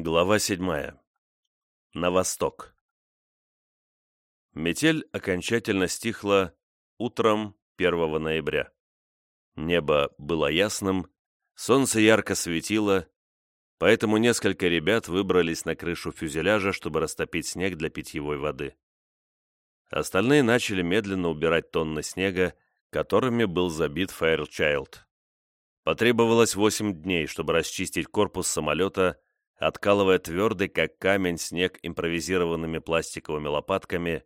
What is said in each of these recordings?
Глава седьмая. На восток. Метель окончательно стихла утром 1 ноября. Небо было ясным, солнце ярко светило, поэтому несколько ребят выбрались на крышу фюзеляжа, чтобы растопить снег для питьевой воды. Остальные начали медленно убирать тонны снега, которыми был забит Фаерчайлд. Потребовалось 8 дней, чтобы расчистить корпус самолета, откалывая твердый, как камень, снег импровизированными пластиковыми лопатками,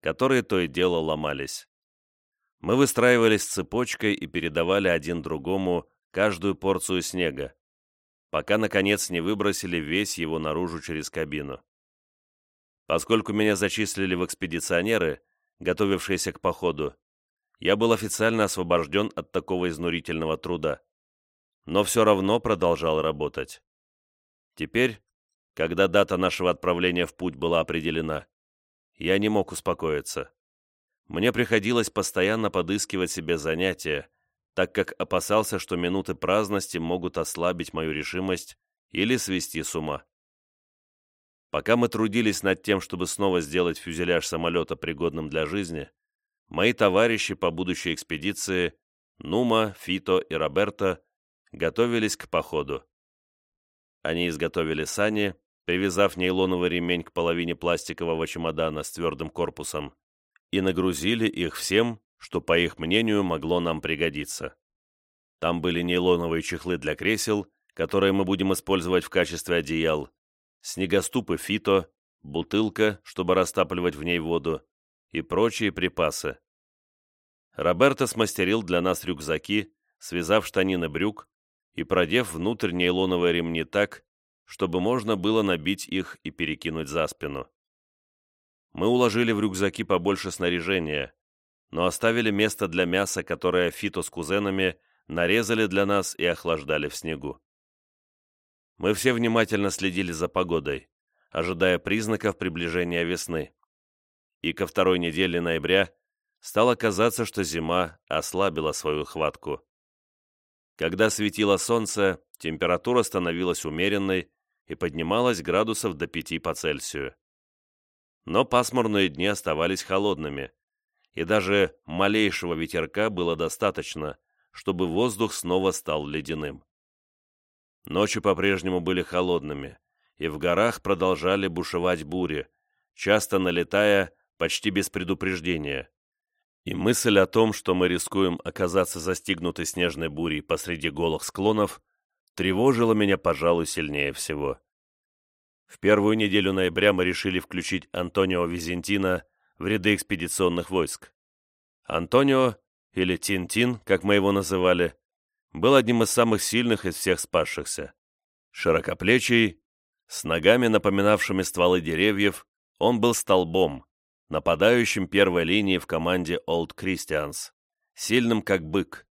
которые то и дело ломались. Мы выстраивались цепочкой и передавали один другому каждую порцию снега, пока, наконец, не выбросили весь его наружу через кабину. Поскольку меня зачислили в экспедиционеры, готовившиеся к походу, я был официально освобожден от такого изнурительного труда, но все равно продолжал работать. Теперь, когда дата нашего отправления в путь была определена, я не мог успокоиться. Мне приходилось постоянно подыскивать себе занятия, так как опасался, что минуты праздности могут ослабить мою решимость или свести с ума. Пока мы трудились над тем, чтобы снова сделать фюзеляж самолета пригодным для жизни, мои товарищи по будущей экспедиции, Нума, Фито и Роберто, готовились к походу. Они изготовили сани, привязав нейлоновый ремень к половине пластикового чемодана с твердым корпусом, и нагрузили их всем, что, по их мнению, могло нам пригодиться. Там были нейлоновые чехлы для кресел, которые мы будем использовать в качестве одеял, снегоступы фито, бутылка, чтобы растапливать в ней воду, и прочие припасы. Роберто смастерил для нас рюкзаки, связав штанины брюк, и продев внутрь нейлоновые ремни так, чтобы можно было набить их и перекинуть за спину. Мы уложили в рюкзаки побольше снаряжения, но оставили место для мяса, которое Фито с кузенами нарезали для нас и охлаждали в снегу. Мы все внимательно следили за погодой, ожидая признаков приближения весны. И ко второй неделе ноября стало казаться, что зима ослабила свою хватку. Когда светило солнце, температура становилась умеренной и поднималась градусов до 5 по Цельсию. Но пасмурные дни оставались холодными, и даже малейшего ветерка было достаточно, чтобы воздух снова стал ледяным. Ночи по-прежнему были холодными, и в горах продолжали бушевать бури, часто налетая почти без предупреждения. И мысль о том, что мы рискуем оказаться застигнутой снежной бурей посреди голых склонов, тревожила меня, пожалуй, сильнее всего. В первую неделю ноября мы решили включить Антонио Визентина в ряды экспедиционных войск. Антонио, или Тинтин, как мы его называли, был одним из самых сильных из всех спасшихся. Широкоплечий, с ногами, напоминавшими стволы деревьев, он был столбом, нападающим первой линии в команде Old Christians, сильным как бык.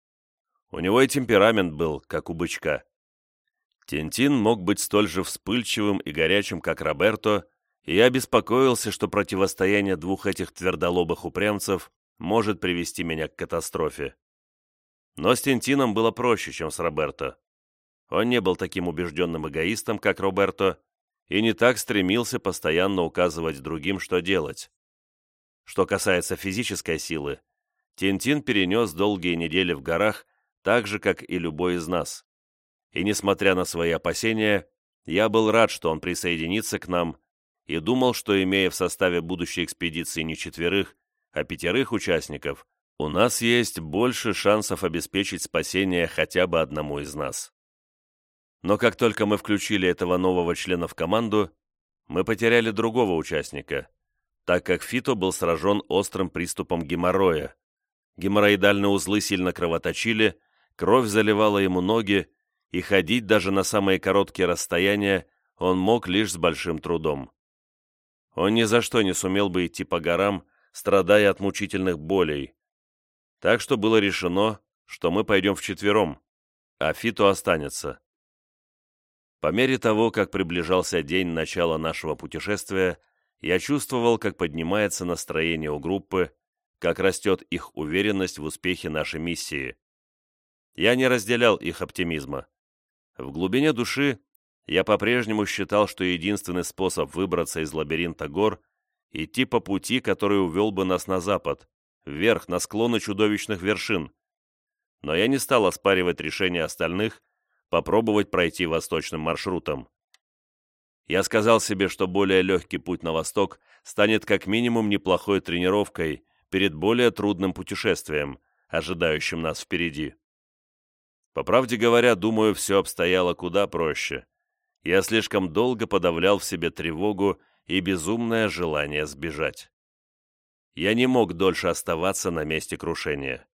У него и темперамент был, как у бычка. Тинтин мог быть столь же вспыльчивым и горячим, как Роберто, и я беспокоился, что противостояние двух этих твердолобых упрямцев может привести меня к катастрофе. Но с Тинтином было проще, чем с Роберто. Он не был таким убежденным эгоистом, как Роберто, и не так стремился постоянно указывать другим, что делать. Что касается физической силы, Тинтин перенес долгие недели в горах так же, как и любой из нас. И несмотря на свои опасения, я был рад, что он присоединится к нам, и думал, что, имея в составе будущей экспедиции не четверых, а пятерых участников, у нас есть больше шансов обеспечить спасение хотя бы одному из нас. Но как только мы включили этого нового члена в команду, мы потеряли другого участника, так как Фито был сражен острым приступом геморроя. Геморроидальные узлы сильно кровоточили, кровь заливала ему ноги, и ходить даже на самые короткие расстояния он мог лишь с большим трудом. Он ни за что не сумел бы идти по горам, страдая от мучительных болей. Так что было решено, что мы пойдем вчетвером, а Фито останется. По мере того, как приближался день начала нашего путешествия, я чувствовал, как поднимается настроение у группы, как растет их уверенность в успехе нашей миссии. Я не разделял их оптимизма. В глубине души я по-прежнему считал, что единственный способ выбраться из лабиринта гор – идти по пути, который увел бы нас на запад, вверх, на склоны чудовищных вершин. Но я не стал оспаривать решение остальных, попробовать пройти восточным маршрутом. Я сказал себе, что более легкий путь на восток станет как минимум неплохой тренировкой перед более трудным путешествием, ожидающим нас впереди. По правде говоря, думаю, все обстояло куда проще. Я слишком долго подавлял в себе тревогу и безумное желание сбежать. Я не мог дольше оставаться на месте крушения.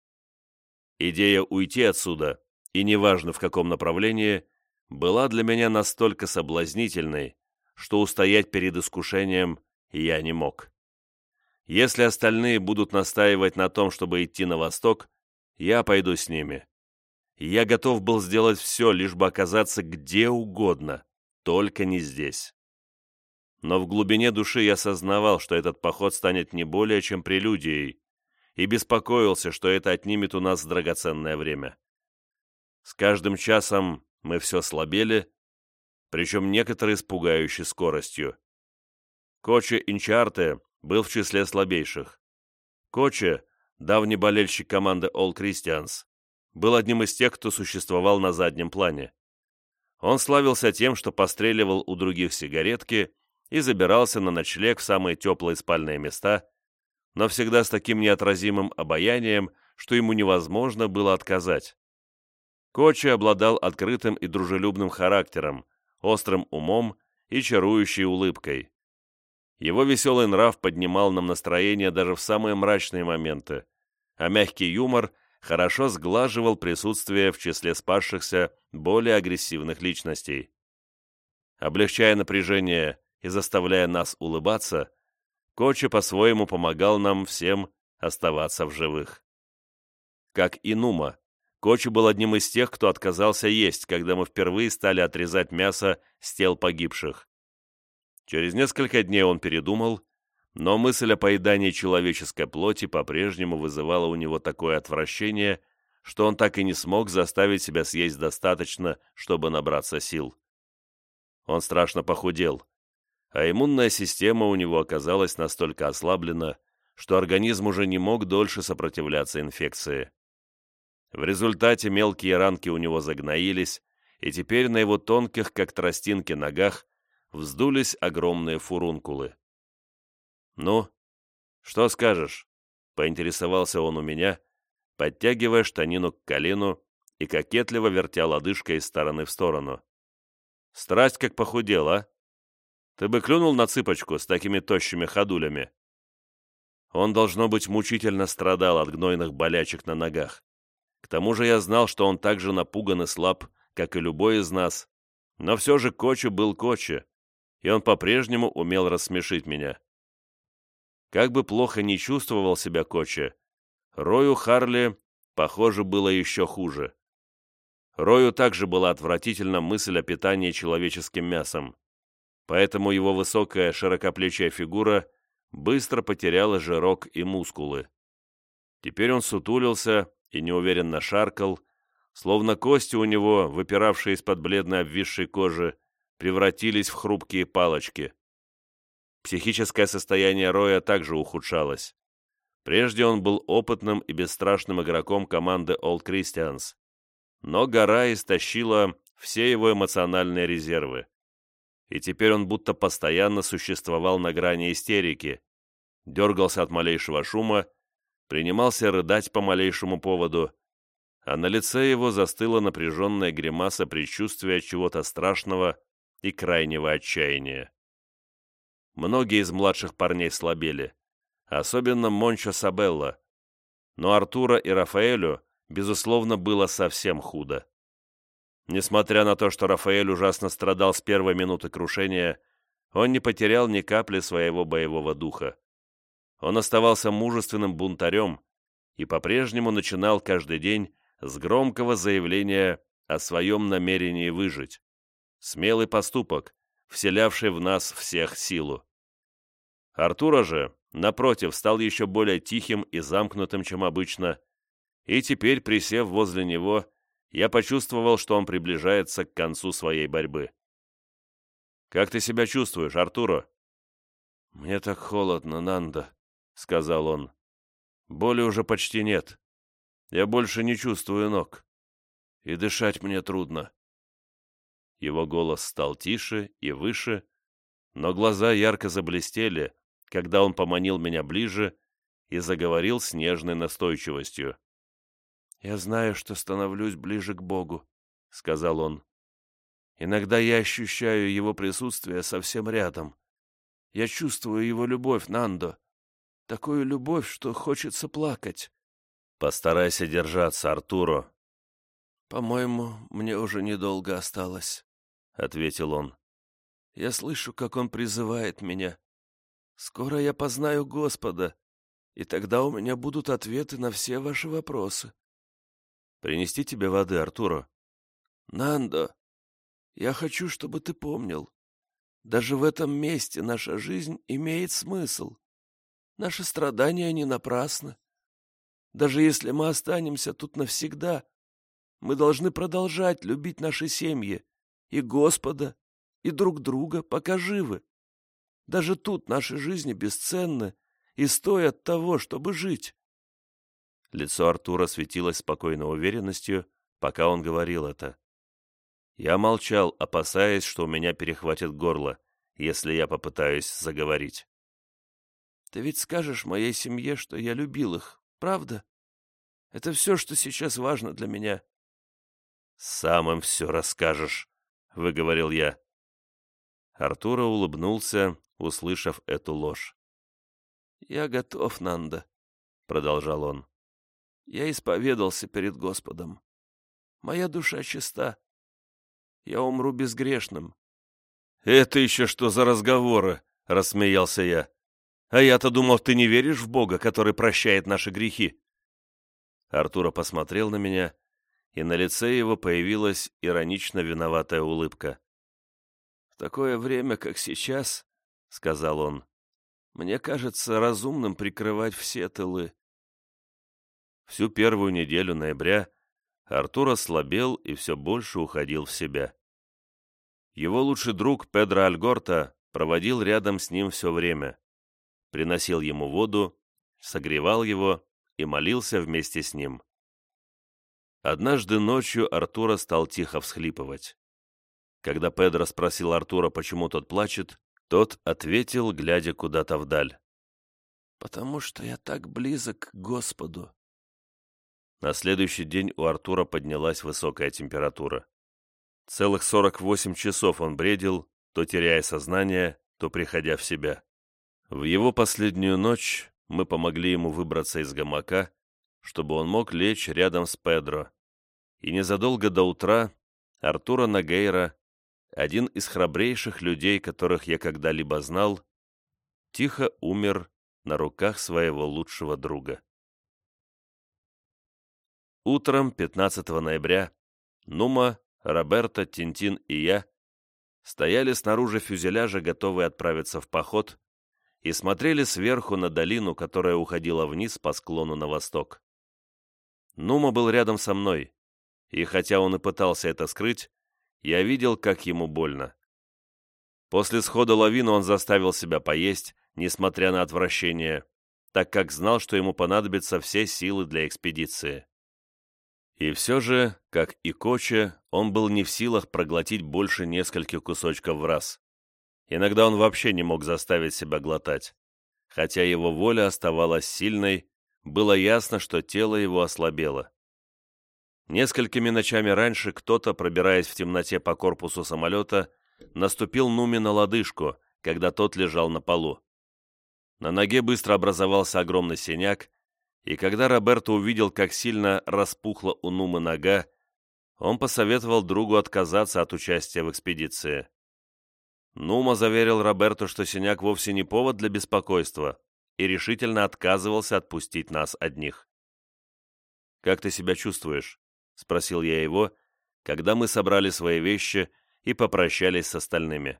Идея уйти отсюда, и неважно в каком направлении, была для меня настолько соблазнительной, что устоять перед искушением я не мог. Если остальные будут настаивать на том, чтобы идти на восток, я пойду с ними. Я готов был сделать все, лишь бы оказаться где угодно, только не здесь. Но в глубине души я сознавал, что этот поход станет не более чем прелюдией, и беспокоился, что это отнимет у нас драгоценное время. С каждым часом мы все слабели, причем некоторые с пугающей скоростью. Коче Инчарте был в числе слабейших. Коче, давний болельщик команды All Christians, был одним из тех, кто существовал на заднем плане. Он славился тем, что постреливал у других сигаретки и забирался на ночлег в самые теплые спальные места, но всегда с таким неотразимым обаянием, что ему невозможно было отказать. Кочи обладал открытым и дружелюбным характером, острым умом и чарующей улыбкой. Его веселый нрав поднимал нам настроение даже в самые мрачные моменты, а мягкий юмор хорошо сглаживал присутствие в числе спасшихся более агрессивных личностей. Облегчая напряжение и заставляя нас улыбаться, Кочи по-своему помогал нам всем оставаться в живых. Как и Нума, Кочи был одним из тех, кто отказался есть, когда мы впервые стали отрезать мясо с тел погибших. Через несколько дней он передумал, но мысль о поедании человеческой плоти по-прежнему вызывала у него такое отвращение, что он так и не смог заставить себя съесть достаточно, чтобы набраться сил. Он страшно похудел, а иммунная система у него оказалась настолько ослаблена, что организм уже не мог дольше сопротивляться инфекции. В результате мелкие ранки у него загноились, и теперь на его тонких, как тростинки, ногах вздулись огромные фурункулы. «Ну, что скажешь?» — поинтересовался он у меня, подтягивая штанину к колену и кокетливо вертя лодыжкой из стороны в сторону. «Страсть как похудела, а? Ты бы клюнул на цыпочку с такими тощими ходулями?» Он, должно быть, мучительно страдал от гнойных болячек на ногах. К тому же я знал, что он так же напуган и слаб, как и любой из нас. Но все же Кочи был Кочи, и он по-прежнему умел рассмешить меня. Как бы плохо ни чувствовал себя Кочи, Рою Харли, похоже, было еще хуже. Рою также была отвратительна мысль о питании человеческим мясом, поэтому его высокая широкоплечья фигура быстро потеряла жирок и мускулы. Теперь он сутулился и неуверенно шаркал, словно кости у него, выпиравшие из-под бледно обвисшей кожи, превратились в хрупкие палочки. Психическое состояние Роя также ухудшалось. Прежде он был опытным и бесстрашным игроком команды All Christians, но гора истощила все его эмоциональные резервы. И теперь он будто постоянно существовал на грани истерики, дергался от малейшего шума принимался рыдать по малейшему поводу, а на лице его застыла напряженная гримаса предчувствия чего-то страшного и крайнего отчаяния. Многие из младших парней слабели, особенно Мончо Сабелла, но Артура и Рафаэлю, безусловно, было совсем худо. Несмотря на то, что Рафаэль ужасно страдал с первой минуты крушения, он не потерял ни капли своего боевого духа он оставался мужественным бунтарем и по-прежнему начинал каждый день с громкого заявления о своем намерении выжить. Смелый поступок, вселявший в нас всех силу. Артура же, напротив, стал еще более тихим и замкнутым, чем обычно, и теперь, присев возле него, я почувствовал, что он приближается к концу своей борьбы. Как ты себя чувствуешь, Артуро?» «Мне так холодно, Нанда», — сказал он. «Боли уже почти нет. Я больше не чувствую ног. И дышать мне трудно». Его голос стал тише и выше, но глаза ярко заблестели, когда он поманил меня ближе и заговорил с нежной настойчивостью. «Я знаю, что становлюсь ближе к Богу», — сказал он. «Иногда я ощущаю Его присутствие совсем рядом. Я чувствую Его любовь, Нандо. Такую любовь, что хочется плакать». «Постарайся держаться, Артуро». «По-моему, мне уже недолго осталось», — ответил он. «Я слышу, как Он призывает меня. Скоро я познаю Господа, и тогда у меня будут ответы на все ваши вопросы». «Принести тебе воды, Артуро?» «Нандо, я хочу, чтобы ты помнил. Даже в этом месте наша жизнь имеет смысл. Наши страдания не напрасны. Даже если мы останемся тут навсегда, мы должны продолжать любить наши семьи и Господа, и друг друга, пока живы. Даже тут наши жизни бесценны и стоят того, чтобы жить. Лицо Артура светилось спокойной уверенностью, пока он говорил это. Я молчал, опасаясь, что у меня перехватит горло, если я попытаюсь заговорить. «Ты ведь скажешь моей семье, что я любил их, правда? Это все, что сейчас важно для меня». «Сам им все расскажешь», — выговорил я. Артура улыбнулся, услышав эту ложь. «Я готов, Нанда», — продолжал он. «Я исповедался перед Господом. Моя душа чиста. Я умру безгрешным». «Это еще что за разговоры?» — рассмеялся я. «А я-то думал, ты не веришь в Бога, который прощает наши грехи». Артура посмотрел на меня, и на лице его появилась иронично виноватая улыбка. «В такое время, как сейчас, — сказал он, — мне кажется разумным прикрывать все тылы». Всю первую неделю ноября Артур ослабел и все больше уходил в себя. Его лучший друг Педро Альгорта проводил рядом с ним все время, приносил ему воду, согревал его и молился вместе с ним. Однажды ночью Артура стал тихо всхлипывать. Когда Педро спросил Артура, почему тот плачет, тот ответил, глядя куда-то вдаль. «Потому что я так близок к Господу». На следующий день у Артура поднялась высокая температура. Целых 48 часов он бредил, то теряя сознание, то приходя в себя. В его последнюю ночь мы помогли ему выбраться из гамака, чтобы он мог лечь рядом с Педро. И незадолго до утра Артура Нагейра, один из храбрейших людей, которых я когда-либо знал, тихо умер на руках своего лучшего друга. Утром 15 ноября Нума, Роберто, Тинтин и я стояли снаружи фюзеляжа, готовые отправиться в поход, и смотрели сверху на долину, которая уходила вниз по склону на восток. Нума был рядом со мной, и хотя он и пытался это скрыть, я видел, как ему больно. После схода лавины он заставил себя поесть, несмотря на отвращение, так как знал, что ему понадобятся все силы для экспедиции. И все же, как и Коча, он был не в силах проглотить больше нескольких кусочков в раз. Иногда он вообще не мог заставить себя глотать. Хотя его воля оставалась сильной, было ясно, что тело его ослабело. Несколькими ночами раньше кто-то, пробираясь в темноте по корпусу самолета, наступил Нуми на лодыжку, когда тот лежал на полу. На ноге быстро образовался огромный синяк, и когда Роберто увидел, как сильно распухла у Нумы нога, он посоветовал другу отказаться от участия в экспедиции. Нума заверил Роберту, что синяк вовсе не повод для беспокойства, и решительно отказывался отпустить нас одних. «Как ты себя чувствуешь?» — спросил я его, когда мы собрали свои вещи и попрощались с остальными.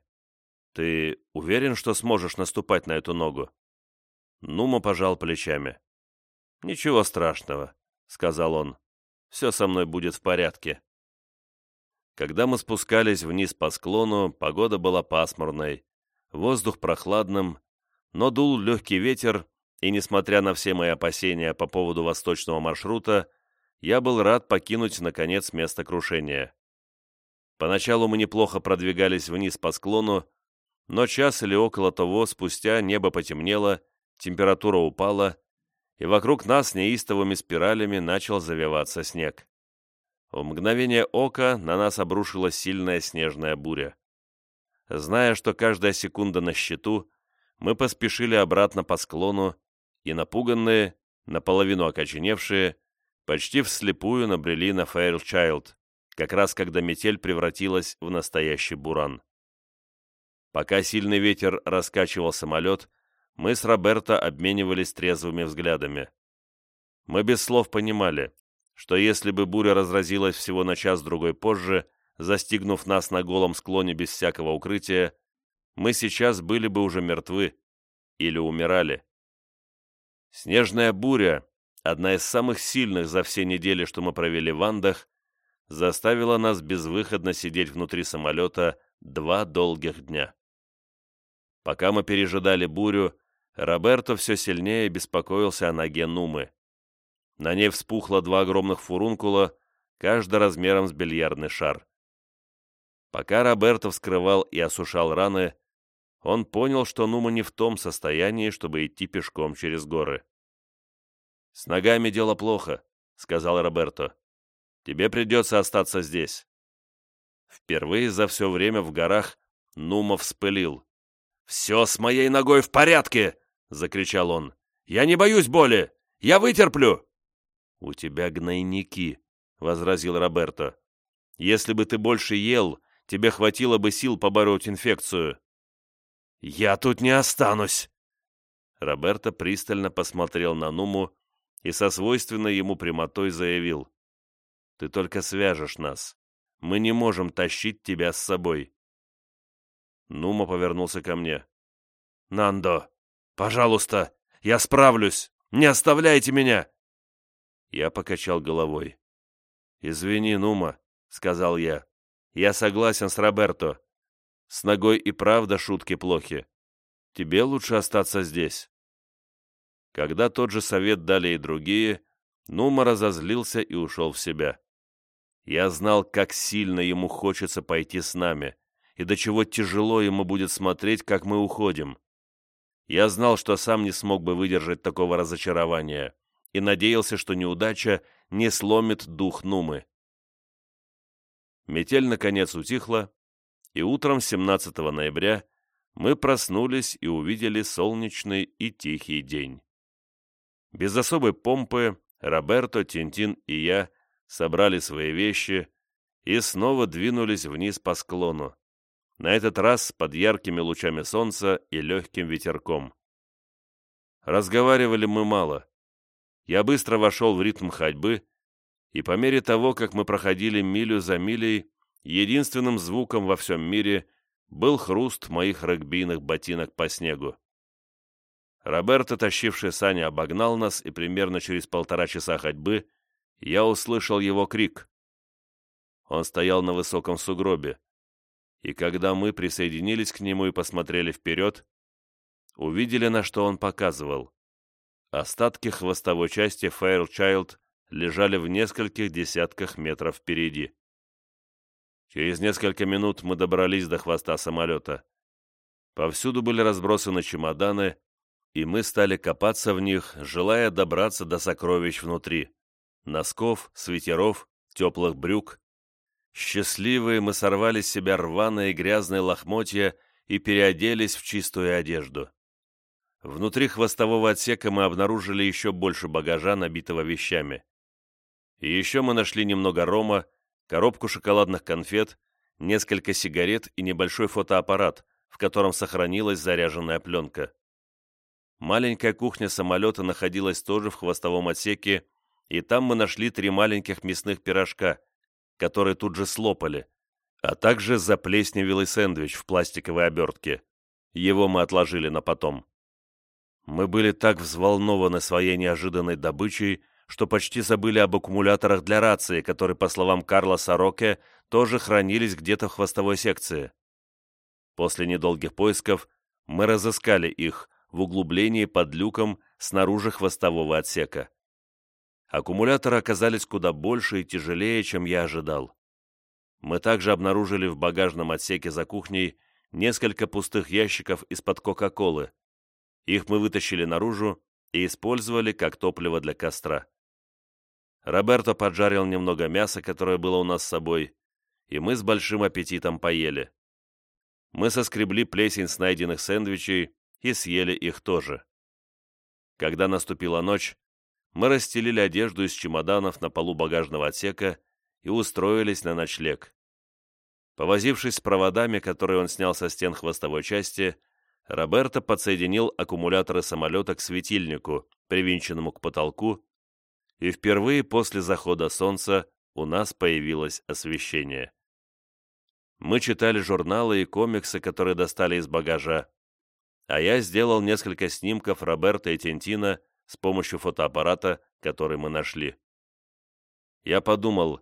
«Ты уверен, что сможешь наступать на эту ногу?» Нума пожал плечами. «Ничего страшного», — сказал он. «Все со мной будет в порядке». Когда мы спускались вниз по склону, погода была пасмурной, воздух прохладным, но дул легкий ветер, и, несмотря на все мои опасения по поводу восточного маршрута, я был рад покинуть, наконец, место крушения. Поначалу мы неплохо продвигались вниз по склону, но час или около того спустя небо потемнело, температура упала, и вокруг нас неистовыми спиралями начал завиваться снег. В мгновение ока на нас обрушилась сильная снежная буря. Зная, что каждая секунда на счету, мы поспешили обратно по склону, и напуганные, наполовину окоченевшие, почти вслепую набрели на Фэйлчайлд, как раз когда метель превратилась в настоящий буран. Пока сильный ветер раскачивал самолет, мы с Роберто обменивались трезвыми взглядами. Мы без слов понимали, что если бы буря разразилась всего на час-другой позже, застигнув нас на голом склоне без всякого укрытия, мы сейчас были бы уже мертвы или умирали. Снежная буря, одна из самых сильных за все недели, что мы провели в Андах, заставила нас безвыходно сидеть внутри самолета два долгих дня. Пока мы пережидали бурю, Роберто все сильнее беспокоился о ноге Нумы. На ней вспухло два огромных фурункула, каждый размером с бильярдный шар. Пока Роберто вскрывал и осушал раны, он понял, что Нума не в том состоянии, чтобы идти пешком через горы. «С ногами дело плохо», — сказал Роберто. «Тебе придется остаться здесь». Впервые за все время в горах Нума вспылил. «Все с моей ногой в порядке!» — закричал он. «Я не боюсь боли! Я вытерплю!» «У тебя гнойники», — возразил Роберто. «Если бы ты больше ел, тебе хватило бы сил побороть инфекцию». «Я тут не останусь!» Роберто пристально посмотрел на Нуму и со свойственной ему прямотой заявил. «Ты только свяжешь нас. Мы не можем тащить тебя с собой». Нума повернулся ко мне. «Нандо, пожалуйста, я справлюсь! Не оставляйте меня!» Я покачал головой. «Извини, Нума», — сказал я. «Я согласен с Роберто. С ногой и правда шутки плохи. Тебе лучше остаться здесь». Когда тот же совет дали и другие, Нума разозлился и ушел в себя. Я знал, как сильно ему хочется пойти с нами, и до чего тяжело ему будет смотреть, как мы уходим. Я знал, что сам не смог бы выдержать такого разочарования, и надеялся, что неудача не сломит дух Нумы. Метель наконец утихла, и утром 17 ноября мы проснулись и увидели солнечный и тихий день. Без особой помпы Роберто, Тинтин и я собрали свои вещи и снова двинулись вниз по склону, на этот раз под яркими лучами солнца и легким ветерком. Разговаривали мы мало. Я быстро вошел в ритм ходьбы, и по мере того, как мы проходили милю за милей, единственным звуком во всем мире был хруст моих регбийных ботинок по снегу. Роберто, тащивший сани, обогнал нас, и примерно через полтора часа ходьбы я услышал его крик. Он стоял на высоком сугробе, и когда мы присоединились к нему и посмотрели вперед, увидели, на что он показывал. Остатки хвостовой части Фэйлчайлд лежали в нескольких десятках метров впереди. Через несколько минут мы добрались до хвоста самолета. Повсюду были разбросаны чемоданы, и мы стали копаться в них, желая добраться до сокровищ внутри. Носков, свитеров, теплых брюк. Счастливые мы сорвали с себя рваные грязные лохмотья и переоделись в чистую одежду. Внутри хвостового отсека мы обнаружили еще больше багажа, набитого вещами. И еще мы нашли немного рома, коробку шоколадных конфет, несколько сигарет и небольшой фотоаппарат, в котором сохранилась заряженная пленка. Маленькая кухня самолета находилась тоже в хвостовом отсеке, и там мы нашли три маленьких мясных пирожка, которые тут же слопали, а также заплесневелый сэндвич в пластиковой обертке. Его мы отложили на потом. Мы были так взволнованы своей неожиданной добычей, что почти забыли об аккумуляторах для рации, которые, по словам Карлоса Роке, тоже хранились где-то в хвостовой секции. После недолгих поисков мы разыскали их в углублении под люком снаружи хвостового отсека. Аккумуляторы оказались куда больше и тяжелее, чем я ожидал. Мы также обнаружили в багажном отсеке за кухней несколько пустых ящиков из-под Кока-Колы. Их мы вытащили наружу и использовали как топливо для костра. Роберто поджарил немного мяса, которое было у нас с собой, и мы с большим аппетитом поели. Мы соскребли плесень с найденных сэндвичей и съели их тоже. Когда наступила ночь, мы расстелили одежду из чемоданов на полу багажного отсека и устроились на ночлег. Повозившись с проводами, которые он снял со стен хвостовой части, Роберто подсоединил аккумуляторы самолета к светильнику, привинченному к потолку, и впервые после захода солнца у нас появилось освещение. Мы читали журналы и комиксы, которые достали из багажа, а я сделал несколько снимков Роберта и Тентина с помощью фотоаппарата, который мы нашли. Я подумал,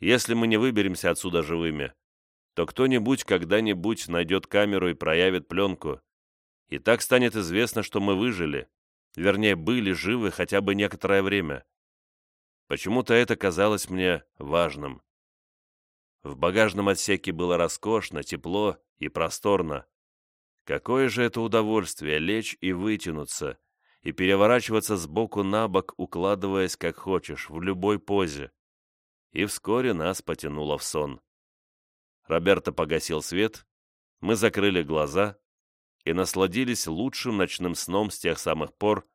если мы не выберемся отсюда живыми, то кто-нибудь когда-нибудь найдет камеру и проявит пленку, и так станет известно, что мы выжили, вернее, были живы хотя бы некоторое время. Почему-то это казалось мне важным. В багажном отсеке было роскошно, тепло и просторно. Какое же это удовольствие лечь и вытянуться, и переворачиваться с боку на бок, укладываясь как хочешь, в любой позе. И вскоре нас потянуло в сон. Роберто погасил свет, мы закрыли глаза и насладились лучшим ночным сном с тех самых пор,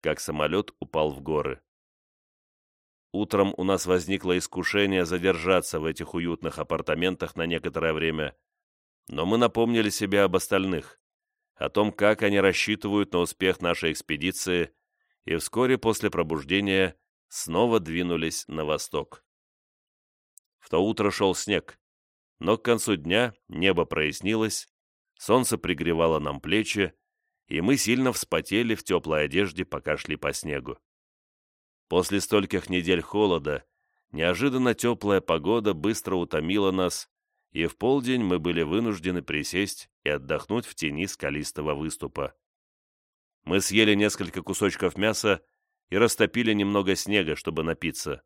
как самолет упал в горы. Утром у нас возникло искушение задержаться в этих уютных апартаментах на некоторое время, но мы напомнили себе об остальных, о том, как они рассчитывают на успех нашей экспедиции, и вскоре после пробуждения снова двинулись на восток. В то утро шел снег, но к концу дня небо прояснилось, солнце пригревало нам плечи, и мы сильно вспотели в теплой одежде, пока шли по снегу. После стольких недель холода неожиданно теплая погода быстро утомила нас, и в полдень мы были вынуждены присесть и отдохнуть в тени скалистого выступа. Мы съели несколько кусочков мяса и растопили немного снега, чтобы напиться.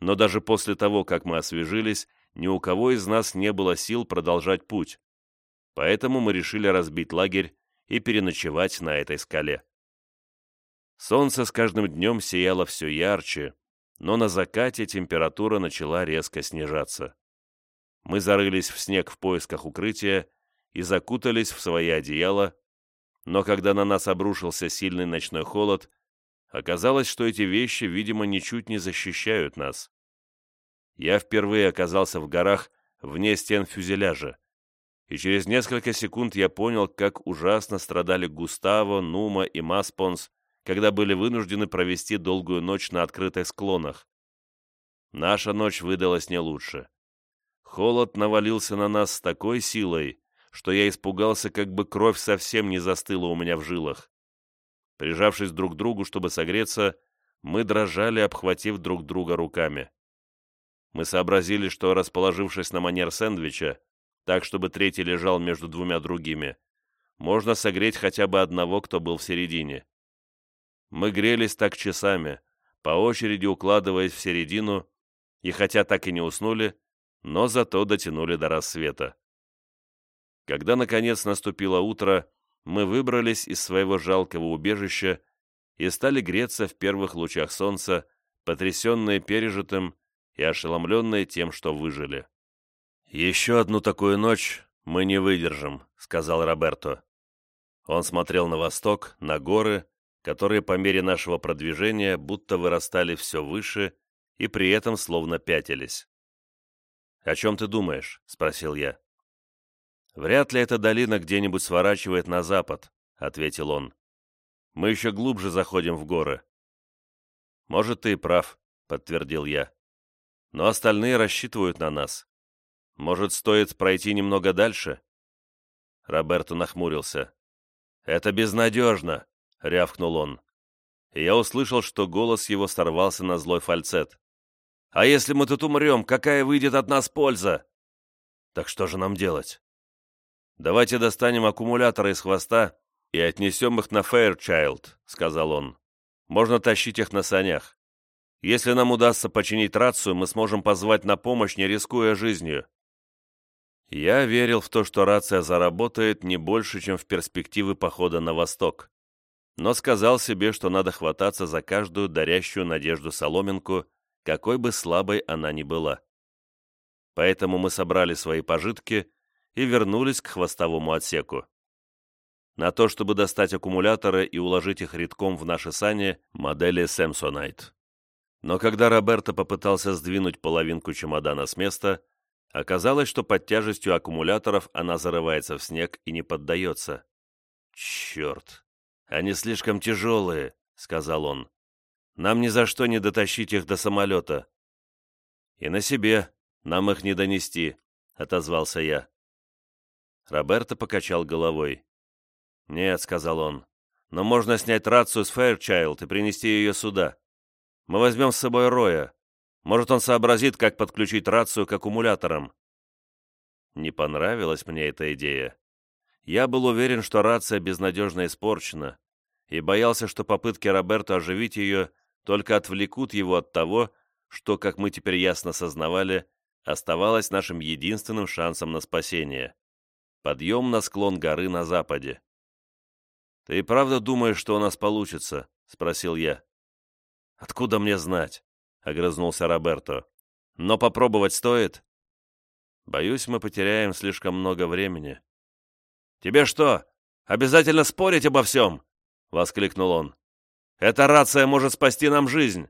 Но даже после того, как мы освежились, ни у кого из нас не было сил продолжать путь. Поэтому мы решили разбить лагерь и переночевать на этой скале. Солнце с каждым днем сияло все ярче, но на закате температура начала резко снижаться. Мы зарылись в снег в поисках укрытия и закутались в свои одеяла, но когда на нас обрушился сильный ночной холод, оказалось, что эти вещи, видимо, ничуть не защищают нас. Я впервые оказался в горах вне стен фюзеляжа, и через несколько секунд я понял, как ужасно страдали Густаво, Нума и Маспонс, когда были вынуждены провести долгую ночь на открытых склонах. Наша ночь выдалась не лучше. Холод навалился на нас с такой силой, что я испугался, как бы кровь совсем не застыла у меня в жилах. Прижавшись друг к другу, чтобы согреться, мы дрожали, обхватив друг друга руками. Мы сообразили, что, расположившись на манер сэндвича, так, чтобы третий лежал между двумя другими, можно согреть хотя бы одного, кто был в середине. Мы грелись так часами, по очереди укладываясь в середину, и хотя так и не уснули, но зато дотянули до рассвета. Когда, наконец, наступило утро, мы выбрались из своего жалкого убежища и стали греться в первых лучах солнца, потрясенные пережитым и ошеломленные тем, что выжили. «Еще одну такую ночь мы не выдержим», — сказал Роберто. Он смотрел на восток, на горы, которые по мере нашего продвижения будто вырастали все выше и при этом словно пятились. «О чем ты думаешь?» — спросил я. «Вряд ли эта долина где-нибудь сворачивает на запад», — ответил он. «Мы еще глубже заходим в горы». «Может, ты и прав», — подтвердил я. «Но остальные рассчитывают на нас. Может, стоит пройти немного дальше?» Роберто нахмурился. «Это безнадежно», — рявкнул он. и я услышал, что голос его сорвался на злой фальцет. «А если мы тут умрем, какая выйдет от нас польза?» «Так что же нам делать?» «Давайте достанем аккумуляторы из хвоста и отнесем их на Фэйрчайлд», — сказал он. «Можно тащить их на санях. Если нам удастся починить рацию, мы сможем позвать на помощь, не рискуя жизнью». Я верил в то, что рация заработает не больше, чем в перспективы похода на восток. Но сказал себе, что надо хвататься за каждую дарящую надежду соломинку, какой бы слабой она ни была. Поэтому мы собрали свои пожитки и вернулись к хвостовому отсеку. На то, чтобы достать аккумуляторы и уложить их редком в наши сани модели Samsonite. Но когда Роберто попытался сдвинуть половинку чемодана с места, оказалось, что под тяжестью аккумуляторов она зарывается в снег и не поддается. «Черт! Они слишком тяжелые», — сказал он. «Нам ни за что не дотащить их до самолета». «И на себе нам их не донести», — отозвался я. Роберто покачал головой. «Нет», — сказал он, — «но можно снять рацию с Фэйрчайлд и принести ее сюда. Мы возьмем с собой Роя. Может, он сообразит, как подключить рацию к аккумуляторам». Не понравилась мне эта идея. Я был уверен, что рация безнадежно испорчена, и боялся, что попытки Роберто оживить ее только отвлекут его от того, что, как мы теперь ясно сознавали, оставалось нашим единственным шансом на спасение. Подъем на склон горы на западе. «Ты правда думаешь, что у нас получится?» — спросил я. «Откуда мне знать?» — огрызнулся Роберто. «Но попробовать стоит?» «Боюсь, мы потеряем слишком много времени». «Тебе что, обязательно спорить обо всем?» — воскликнул он. «Эта рация может спасти нам жизнь!»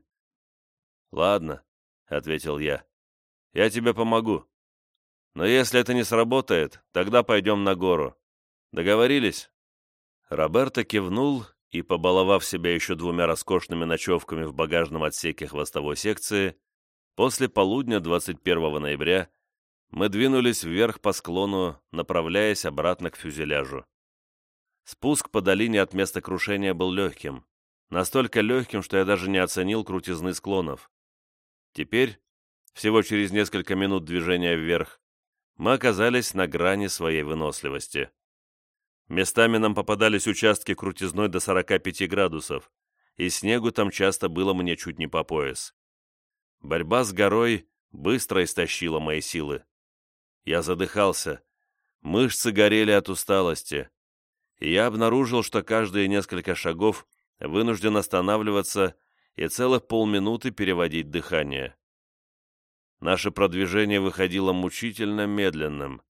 «Ладно», — ответил я. «Я тебе помогу. Но если это не сработает, тогда пойдем на гору. Договорились?» Роберто кивнул и, побаловав себя еще двумя роскошными ночевками в багажном отсеке хвостовой секции, после полудня 21 ноября мы двинулись вверх по склону, направляясь обратно к фюзеляжу. Спуск по долине от места крушения был легким, настолько легким, что я даже не оценил крутизны склонов. Теперь, всего через несколько минут движения вверх, мы оказались на грани своей выносливости. Местами нам попадались участки крутизной до 45 градусов, и снегу там часто было мне чуть не по пояс. Борьба с горой быстро истощила мои силы. Я задыхался, мышцы горели от усталости, и я обнаружил, что каждые несколько шагов вынужден останавливаться и целых полминуты переводить дыхание. Наше продвижение выходило мучительно медленным.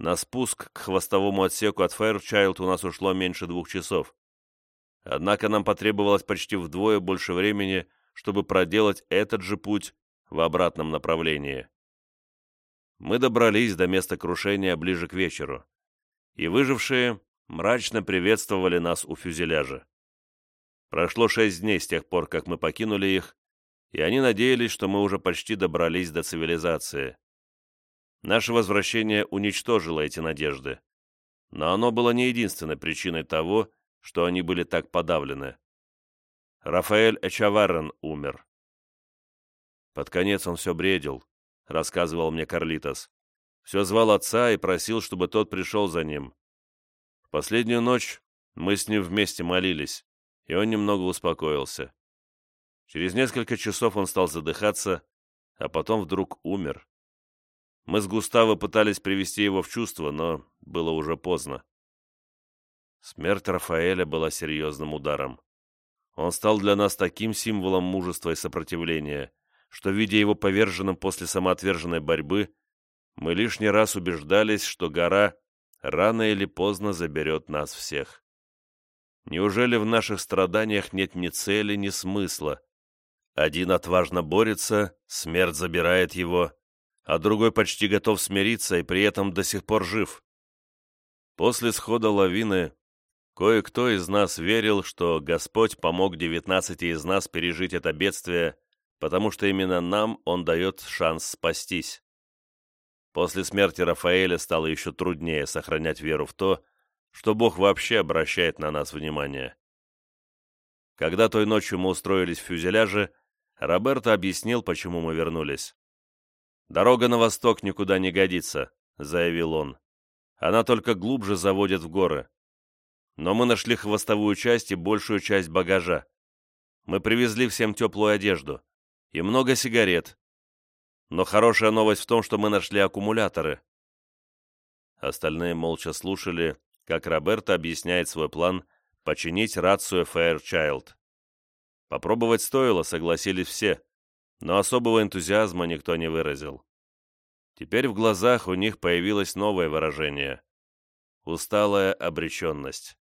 На спуск к хвостовому отсеку от Fairchild у нас ушло меньше двух часов. Однако нам потребовалось почти вдвое больше времени, чтобы проделать этот же путь в обратном направлении. Мы добрались до места крушения ближе к вечеру, и выжившие мрачно приветствовали нас у фюзеляжа. Прошло шесть дней с тех пор, как мы покинули их, и они надеялись, что мы уже почти добрались до цивилизации. Наше возвращение уничтожило эти надежды. Но оно было не единственной причиной того, что они были так подавлены. Рафаэль Эчаварен умер. Под конец он все бредил, рассказывал мне Карлитос. Все звал отца и просил, чтобы тот пришел за ним. В последнюю ночь мы с ним вместе молились, и он немного успокоился. Через несколько часов он стал задыхаться, а потом вдруг умер. Мы с Густаво пытались привести его в чувство, но было уже поздно. Смерть Рафаэля была серьезным ударом. Он стал для нас таким символом мужества и сопротивления, что, видя его поверженным после самоотверженной борьбы, мы лишний раз убеждались, что гора рано или поздно заберет нас всех. Неужели в наших страданиях нет ни цели, ни смысла? Один отважно борется, смерть забирает его, а другой почти готов смириться и при этом до сих пор жив. После схода лавины кое-кто из нас верил, что Господь помог девятнадцати из нас пережить это бедствие, потому что именно нам Он дает шанс спастись. После смерти Рафаэля стало еще труднее сохранять веру в то, что Бог вообще обращает на нас внимание. Когда той ночью мы устроились в фюзеляже, Роберто объяснил, почему мы вернулись. «Дорога на восток никуда не годится», — заявил он. «Она только глубже заводит в горы. Но мы нашли хвостовую часть и большую часть багажа. Мы привезли всем теплую одежду и много сигарет. Но хорошая новость в том, что мы нашли аккумуляторы». Остальные молча слушали, как Роберто объясняет свой план починить рацию Fairchild. Попробовать стоило, согласились все, но особого энтузиазма никто не выразил. Теперь в глазах у них появилось новое выражение — усталая обреченность.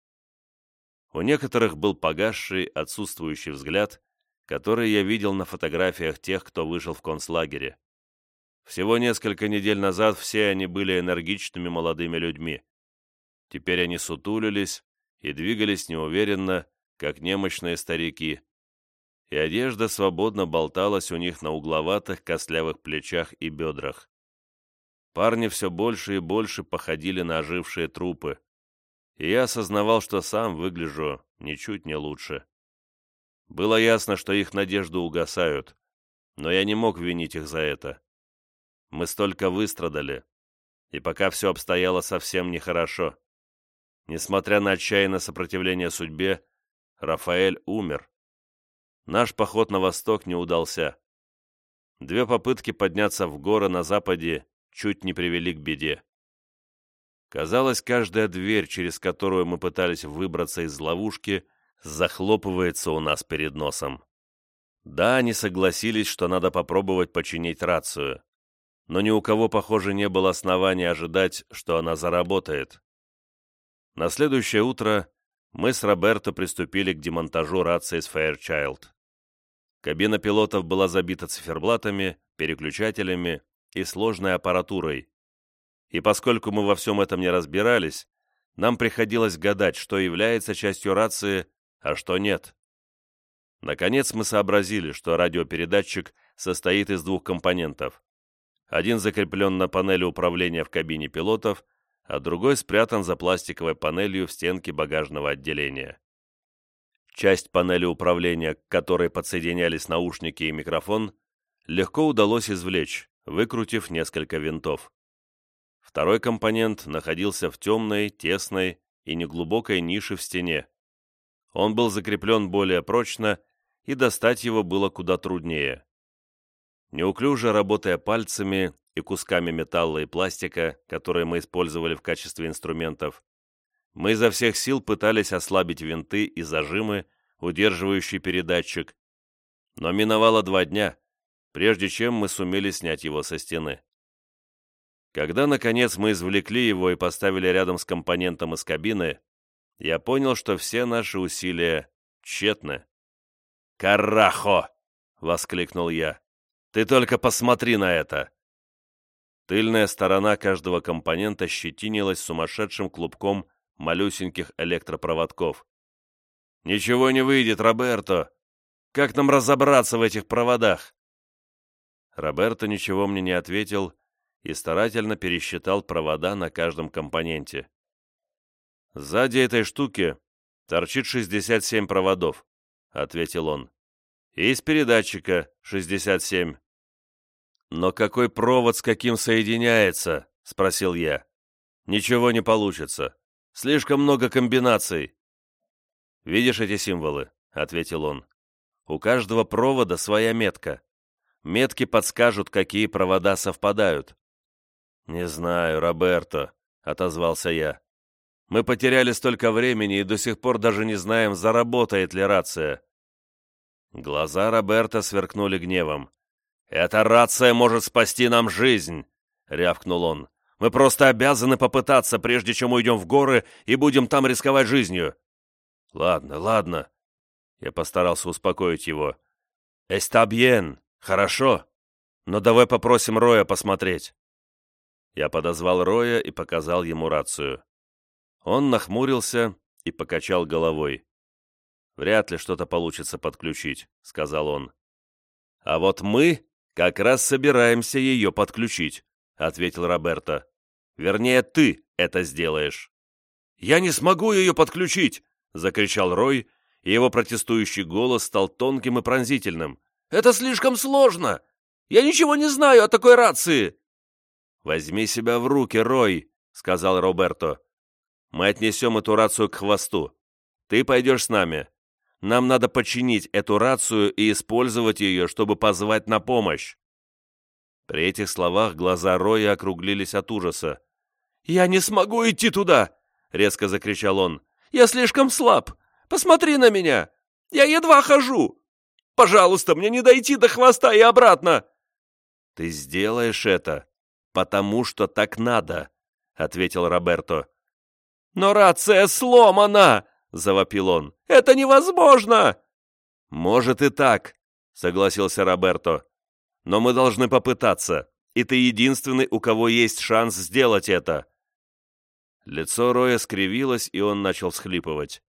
У некоторых был погасший, отсутствующий взгляд, который я видел на фотографиях тех, кто вышел в концлагере. Всего несколько недель назад все они были энергичными молодыми людьми. Теперь они сутулились и двигались неуверенно, как немощные старики, и одежда свободно болталась у них на угловатых костлявых плечах и бедрах. Парни все больше и больше походили на ожившие трупы, и я осознавал, что сам выгляжу ничуть не лучше. Было ясно, что их надежды угасают, но я не мог винить их за это. Мы столько выстрадали, и пока все обстояло совсем нехорошо. Несмотря на отчаянное сопротивление судьбе, Рафаэль умер. Наш поход на восток не удался. Две попытки подняться в горы на западе чуть не привели к беде. Казалось, каждая дверь, через которую мы пытались выбраться из ловушки, захлопывается у нас перед носом. Да, они согласились, что надо попробовать починить рацию, но ни у кого, похоже, не было основания ожидать, что она заработает. На следующее утро мы с Роберто приступили к демонтажу рации с Fairchild. Кабина пилотов была забита циферблатами, переключателями и сложной аппаратурой. И поскольку мы во всем этом не разбирались, нам приходилось гадать, что является частью рации, а что нет. Наконец мы сообразили, что радиопередатчик состоит из двух компонентов. Один закреплен на панели управления в кабине пилотов, а другой спрятан за пластиковой панелью в стенке багажного отделения. Часть панели управления, к которой подсоединялись наушники и микрофон, легко удалось извлечь, выкрутив несколько винтов. Второй компонент находился в темной, тесной и неглубокой нише в стене. Он был закреплен более прочно, и достать его было куда труднее. Неуклюже работая пальцами и кусками металла и пластика, которые мы использовали в качестве инструментов, мы изо всех сил пытались ослабить винты и зажимы, удерживающие передатчик, но миновало два дня, прежде чем мы сумели снять его со стены. Когда, наконец, мы извлекли его и поставили рядом с компонентом из кабины, я понял, что все наши усилия тщетны. «Карахо!» — воскликнул я. «Ты только посмотри на это!» Тыльная сторона каждого компонента щетинилась сумасшедшим клубком малюсеньких электропроводков. «Ничего не выйдет, Роберто! Как нам разобраться в этих проводах?» Роберто ничего мне не ответил и старательно пересчитал провода на каждом компоненте. «Сзади этой штуки торчит 67 проводов», — ответил он. «И из передатчика 67». «Но какой провод с каким соединяется?» — спросил я. «Ничего не получится. Слишком много комбинаций». «Видишь эти символы?» — ответил он. «У каждого провода своя метка. Метки подскажут, какие провода совпадают». «Не знаю, Роберто», — отозвался я. «Мы потеряли столько времени и до сих пор даже не знаем, заработает ли рация». Глаза Роберта сверкнули гневом. «Эта рация может спасти нам жизнь!» — рявкнул он. «Мы просто обязаны попытаться, прежде чем уйдем в горы и будем там рисковать жизнью». «Ладно, ладно». Я постарался успокоить его. «Эстабьен, хорошо. Но давай попросим Роя посмотреть». Я подозвал Роя и показал ему рацию. Он нахмурился и покачал головой. «Вряд ли что-то получится подключить», — сказал он. «А вот мы как раз собираемся ее подключить», — ответил Роберто. «Вернее, ты это сделаешь». «Я не смогу ее подключить!» — закричал Рой, и его протестующий голос стал тонким и пронзительным. «Это слишком сложно! Я ничего не знаю о такой рации!» «Возьми себя в руки, Рой», — сказал Роберто. «Мы отнесем эту рацию к хвосту. Ты пойдешь с нами. Нам надо починить эту рацию и использовать ее, чтобы позвать на помощь». При этих словах глаза Роя округлились от ужаса. «Я не смогу идти туда!» — резко закричал он. «Я слишком слаб! Посмотри на меня! Я едва хожу! Пожалуйста, мне не дойти до хвоста и обратно!» «Ты сделаешь это, потому что так надо», — ответил Роберто. «Но рация сломана!» — завопил он. «Это невозможно!» «Может и так», — согласился Роберто. «Но мы должны попытаться, и ты единственный, у кого есть шанс сделать это». Лицо Роя скривилось, и он начал всхлипывать.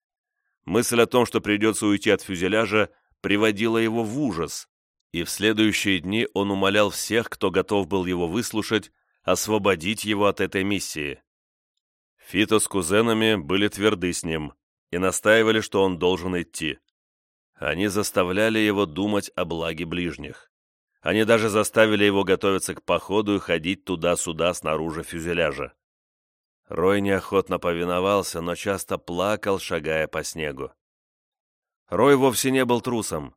Мысль о том, что придется уйти от фюзеляжа, приводила его в ужас, и в следующие дни он умолял всех, кто готов был его выслушать, освободить его от этой миссии. Фито с кузенами были тверды с ним и настаивали, что он должен идти. Они заставляли его думать о благе ближних. Они даже заставили его готовиться к походу и ходить туда-сюда снаружи фюзеляжа. Рой неохотно повиновался, но часто плакал, шагая по снегу. Рой вовсе не был трусом.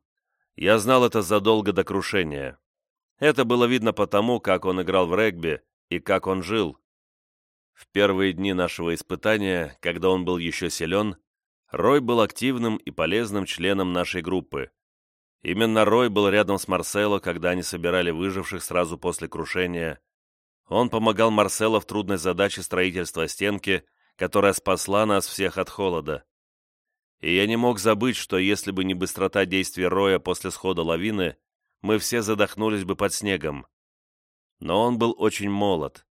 Я знал это задолго до крушения. Это было видно потому, как он играл в регби и как он жил. В первые дни нашего испытания, когда он был еще силен, Рой был активным и полезным членом нашей группы. Именно Рой был рядом с Марсело, когда они собирали выживших сразу после крушения. Он помогал Марсело в трудной задаче строительства стенки, которая спасла нас всех от холода. И я не мог забыть, что если бы не быстрота действий Роя после схода лавины, мы все задохнулись бы под снегом. Но он был очень молод.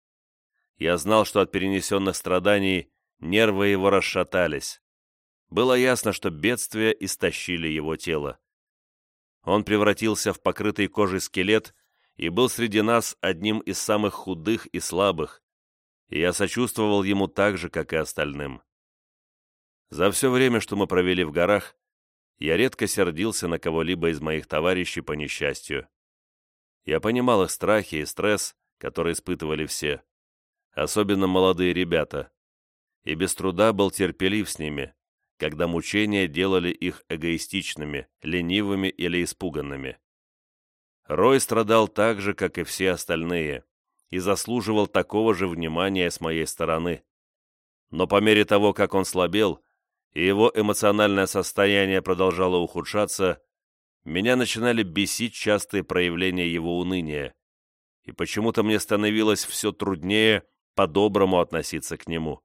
Я знал, что от перенесенных страданий нервы его расшатались. Было ясно, что бедствия истощили его тело. Он превратился в покрытый кожей скелет и был среди нас одним из самых худых и слабых, и я сочувствовал ему так же, как и остальным. За все время, что мы провели в горах, я редко сердился на кого-либо из моих товарищей по несчастью. Я понимал их страхи и стресс, которые испытывали все, особенно молодые ребята, и без труда был терпелив с ними, когда мучения делали их эгоистичными, ленивыми или испуганными. Рой страдал так же, как и все остальные, и заслуживал такого же внимания с моей стороны. Но по мере того, как он слабел, и его эмоциональное состояние продолжало ухудшаться, меня начинали бесить частые проявления его уныния, и почему-то мне становилось все труднее по-доброму относиться к нему.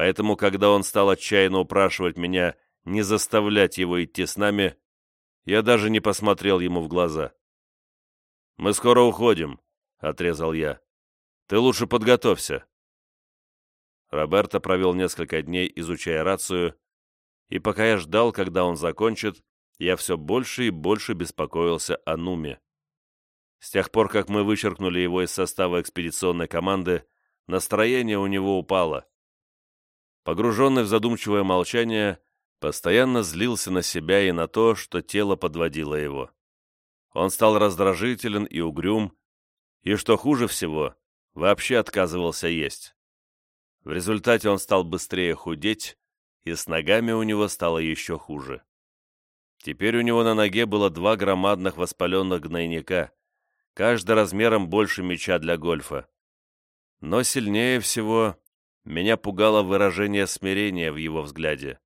Поэтому, когда он стал отчаянно упрашивать меня не заставлять его идти с нами, я даже не посмотрел ему в глаза. «Мы скоро уходим», — отрезал я. «Ты лучше подготовься». Роберто провел несколько дней, изучая рацию, и пока я ждал, когда он закончит, я все больше и больше беспокоился о Нуме. С тех пор, как мы вычеркнули его из состава экспедиционной команды, настроение у него упало. Погруженный в задумчивое молчание, постоянно злился на себя и на то, что тело подводило его. Он стал раздражителен и угрюм, и, что хуже всего, вообще отказывался есть. В результате он стал быстрее худеть, и с ногами у него стало еще хуже. Теперь у него на ноге было два громадных воспаленных гнойника, каждый размером больше мяча для гольфа. Но сильнее всего меня пугало выражение смирения в его взгляде.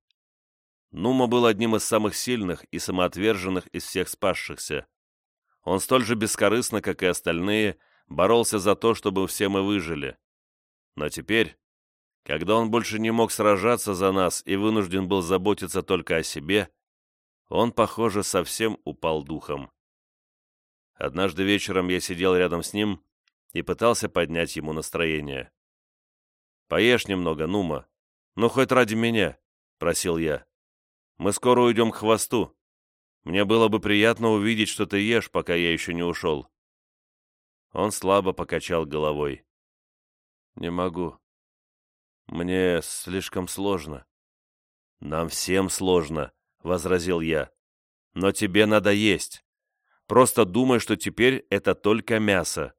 Нума был одним из самых сильных и самоотверженных из всех спасшихся. Он столь же бескорыстно, как и остальные, боролся за то, чтобы все мы выжили. Но теперь, когда он больше не мог сражаться за нас и вынужден был заботиться только о себе, он, похоже, совсем упал духом. Однажды вечером я сидел рядом с ним и пытался поднять ему настроение. «Поешь немного, Нума. Ну, хоть ради меня», — просил я. «Мы скоро уйдем к хвосту. Мне было бы приятно увидеть, что ты ешь, пока я еще не ушел». Он слабо покачал головой. «Не могу. Мне слишком сложно». «Нам всем сложно», возразил я. «Но тебе надо есть. Просто думай, что теперь это только мясо».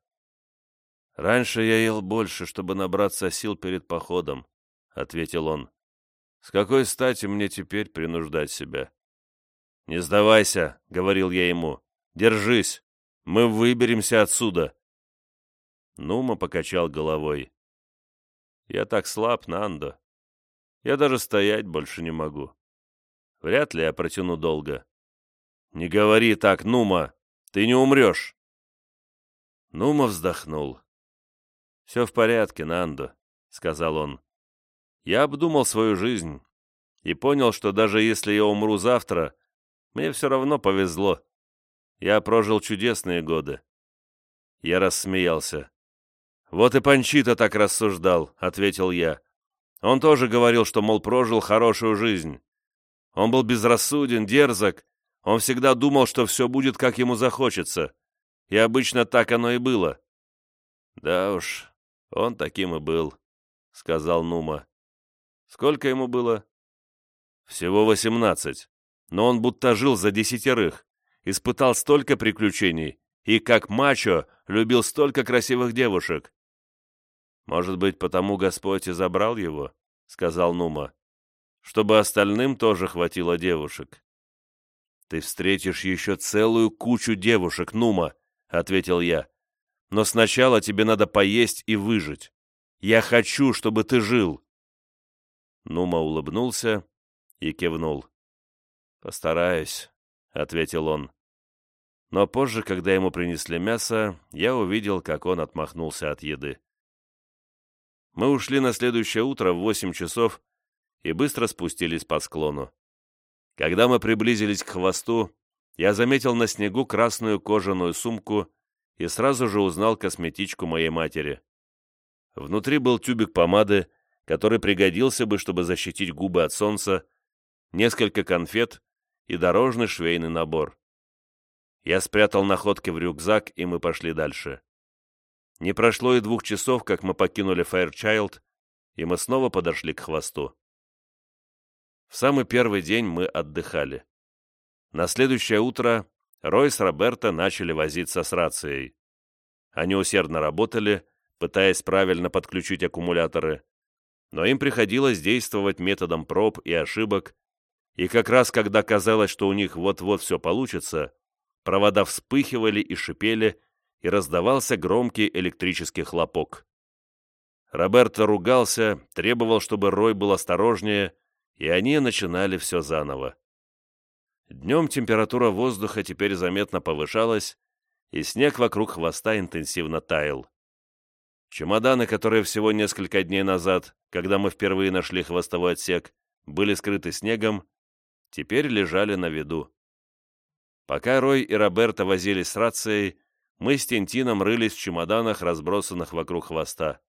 «Раньше я ел больше, чтобы набраться сил перед походом», — ответил он. «С какой стати мне теперь принуждать себя?» «Не сдавайся», — говорил я ему. «Держись, мы выберемся отсюда». Нума покачал головой. «Я так слаб, Нандо. Я даже стоять больше не могу. Вряд ли я протяну долго». «Не говори так, Нума, ты не умрешь». Нума вздохнул. «Все в порядке, Нандо», — сказал он. «Я обдумал свою жизнь и понял, что даже если я умру завтра, мне все равно повезло. Я прожил чудесные годы». Я рассмеялся. «Вот и Панчита так рассуждал», — ответил я. «Он тоже говорил, что, мол, прожил хорошую жизнь. Он был безрассуден, дерзок. Он всегда думал, что все будет, как ему захочется. И обычно так оно и было». «Да уж, он таким и был», — сказал Нума. «Сколько ему было?» «Всего восемнадцать. Но он будто жил за десятерых, испытал столько приключений и, как мачо, любил столько красивых девушек. «Может быть, потому Господь и забрал его?» — сказал Нума. «Чтобы остальным тоже хватило девушек». «Ты встретишь еще целую кучу девушек, Нума», — ответил я. «Но сначала тебе надо поесть и выжить. Я хочу, чтобы ты жил». Нума улыбнулся и кивнул. «Постараюсь», — ответил он. Но позже, когда ему принесли мясо, я увидел, как он отмахнулся от еды. Мы ушли на следующее утро в восемь часов и быстро спустились по склону. Когда мы приблизились к хвосту, я заметил на снегу красную кожаную сумку и сразу же узнал косметичку моей матери. Внутри был тюбик помады, который пригодился бы, чтобы защитить губы от солнца, несколько конфет и дорожный швейный набор. Я спрятал находки в рюкзак, и мы пошли дальше. Не прошло и двух часов, как мы покинули Фаерчайлд, и мы снова подошли к хвосту. В самый первый день мы отдыхали. На следующее утро Рой с Роберто начали возиться с рацией. Они усердно работали, пытаясь правильно подключить аккумуляторы, но им приходилось действовать методом проб и ошибок, и как раз когда казалось, что у них вот-вот все получится, провода вспыхивали и шипели, и раздавался громкий электрический хлопок. Роберто ругался, требовал, чтобы Рой был осторожнее, и они начинали все заново. Днем температура воздуха теперь заметно повышалась, и снег вокруг хвоста интенсивно таял. Чемоданы, которые всего несколько дней назад, когда мы впервые нашли хвостовой отсек, были скрыты снегом, теперь лежали на виду. Пока Рой и Роберто возились с рацией, мы с Тинтином рылись в чемоданах, разбросанных вокруг хвоста.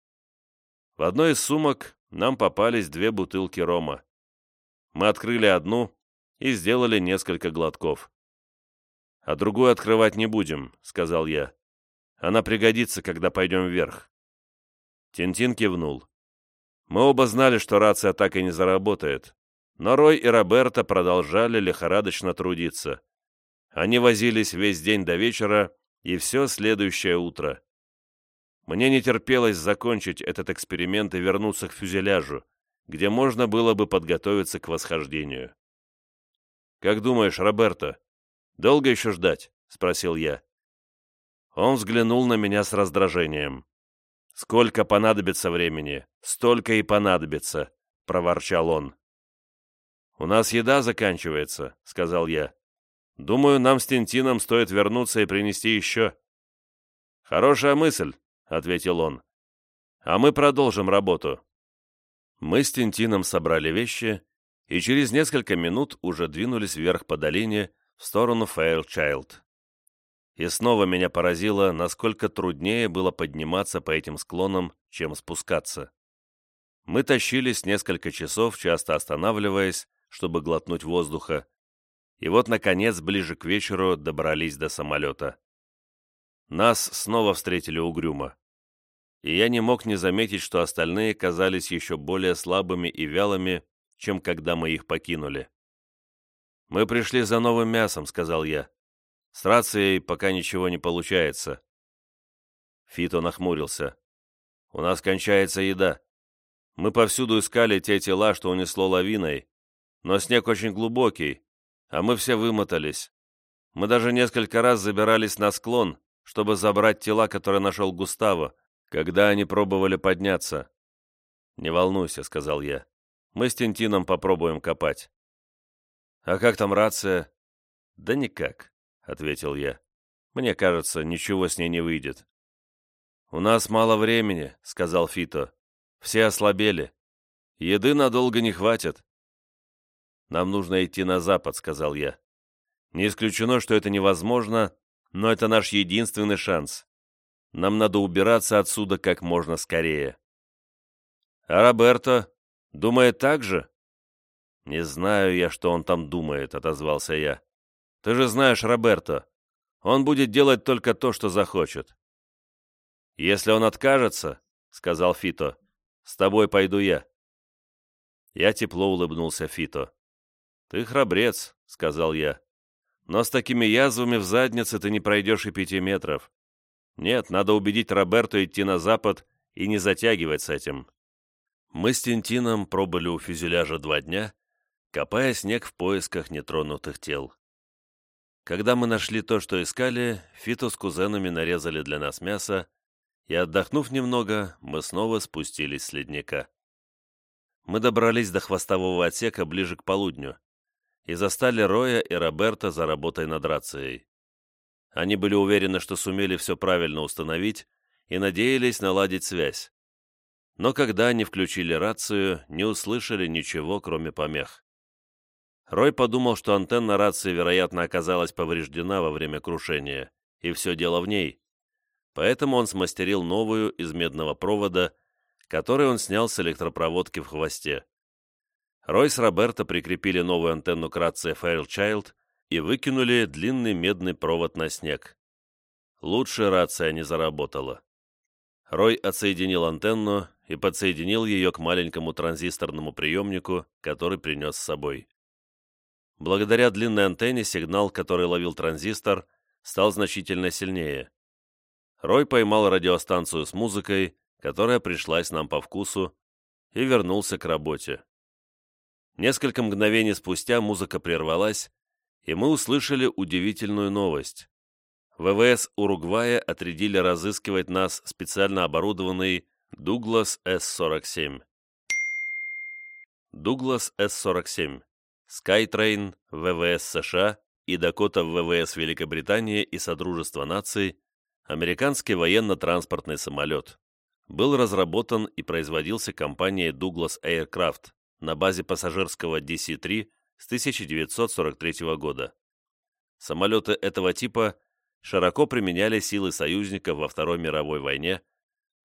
В одной из сумок нам попались две бутылки рома. Мы открыли одну и сделали несколько глотков. «А другую открывать не будем», — сказал я. «Она пригодится, когда пойдем вверх». Тинтин кивнул. Мы оба знали, что рация так и не заработает, но Рой и Роберто продолжали лихорадочно трудиться. Они возились весь день до вечера, и все следующее утро. Мне не терпелось закончить этот эксперимент и вернуться к фюзеляжу, где можно было бы подготовиться к восхождению. «Как думаешь, Роберто, долго еще ждать?» — спросил я. Он взглянул на меня с раздражением. «Сколько понадобится времени, столько и понадобится», — проворчал он. «У нас еда заканчивается», — сказал я. Думаю, нам с Тинтином стоит вернуться и принести еще». «Хорошая мысль», — ответил он. «А мы продолжим работу». Мы с Тинтином собрали вещи и через несколько минут уже двинулись вверх по долине в сторону Фейлчайлд. И снова меня поразило, насколько труднее было подниматься по этим склонам, чем спускаться. Мы тащились несколько часов, часто останавливаясь, чтобы глотнуть воздуха, и вот, наконец, ближе к вечеру добрались до самолета. Нас снова встретили угрюмо. И я не мог не заметить, что остальные казались еще более слабыми и вялыми, чем когда мы их покинули. «Мы пришли за новым мясом», — сказал я. «С рацией пока ничего не получается». Фито нахмурился. «У нас кончается еда. Мы повсюду искали те тела, что унесло лавиной, но снег очень глубокий, а мы все вымотались. Мы даже несколько раз забирались на склон, чтобы забрать тела, которые нашел Густаво, когда они пробовали подняться. «Не волнуйся», — сказал я. «Мы с Тинтином попробуем копать». «А как там рация?» «Да никак», — ответил я. «Мне кажется, ничего с ней не выйдет». «У нас мало времени», — сказал Фито. «Все ослабели. Еды надолго не хватит». «Нам нужно идти на запад», — сказал я. «Не исключено, что это невозможно, но это наш единственный шанс. Нам надо убираться отсюда как можно скорее». «А Роберто думает так же?» «Не знаю я, что он там думает», — отозвался я. «Ты же знаешь Роберто. Он будет делать только то, что захочет». «Если он откажется», — сказал Фито, — «с тобой пойду я». Я тепло улыбнулся Фито. «Ты храбрец», — сказал я. «Но с такими язвами в заднице ты не пройдешь и пяти метров. Нет, надо убедить Роберто идти на запад и не затягивать с этим». Мы с Тинтином пробыли у фюзеляжа два дня, копая снег в поисках нетронутых тел. Когда мы нашли то, что искали, Фито с кузенами нарезали для нас мясо, и, отдохнув немного, мы снова спустились с ледника. Мы добрались до хвостового отсека ближе к полудню и застали Роя и Роберта за работой над рацией. Они были уверены, что сумели все правильно установить и надеялись наладить связь но когда они включили рацию, не услышали ничего, кроме помех. Рой подумал, что антенна рации, вероятно, оказалась повреждена во время крушения, и все дело в ней. Поэтому он смастерил новую из медного провода, который он снял с электропроводки в хвосте. Рой с Роберто прикрепили новую антенну к рации Fairchild и выкинули длинный медный провод на снег. Лучше рация не заработала. Рой отсоединил антенну и подсоединил ее к маленькому транзисторному приемнику, который принес с собой. Благодаря длинной антенне сигнал, который ловил транзистор, стал значительно сильнее. Рой поймал радиостанцию с музыкой, которая пришлась нам по вкусу, и вернулся к работе. Несколько мгновений спустя музыка прервалась, и мы услышали удивительную новость. ВВС Уругвая отрядили разыскивать нас специально оборудованный Дуглас С-47 Дуглас С-47 Skytrain ВВС США и Дакота ВВС Великобритании и Содружества наций. Американский военно-транспортный самолет. Был разработан и производился компанией Douglas Aircraft на базе пассажирского DC-3 с 1943 года. Самолеты этого типа широко применяли силы союзников во Второй мировой войне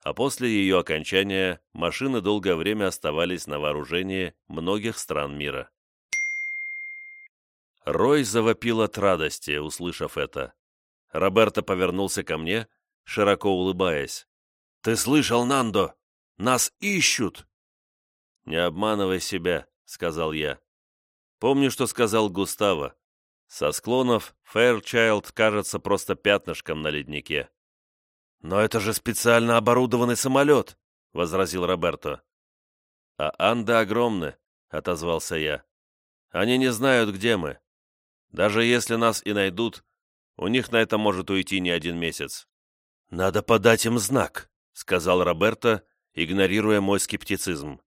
а после ее окончания машины долгое время оставались на вооружении многих стран мира. Рой завопил от радости, услышав это. Роберто повернулся ко мне, широко улыбаясь. «Ты слышал, Нандо? Нас ищут!» «Не обманывай себя», — сказал я. «Помню, что сказал Густаво. Со склонов Фэрчайлд кажется просто пятнышком на леднике. «Но это же специально оборудованный самолет», — возразил Роберто. «А Анды огромны», — отозвался я. «Они не знают, где мы. Даже если нас и найдут, у них на это может уйти не один месяц». «Надо подать им знак», — сказал Роберто, игнорируя мой скептицизм.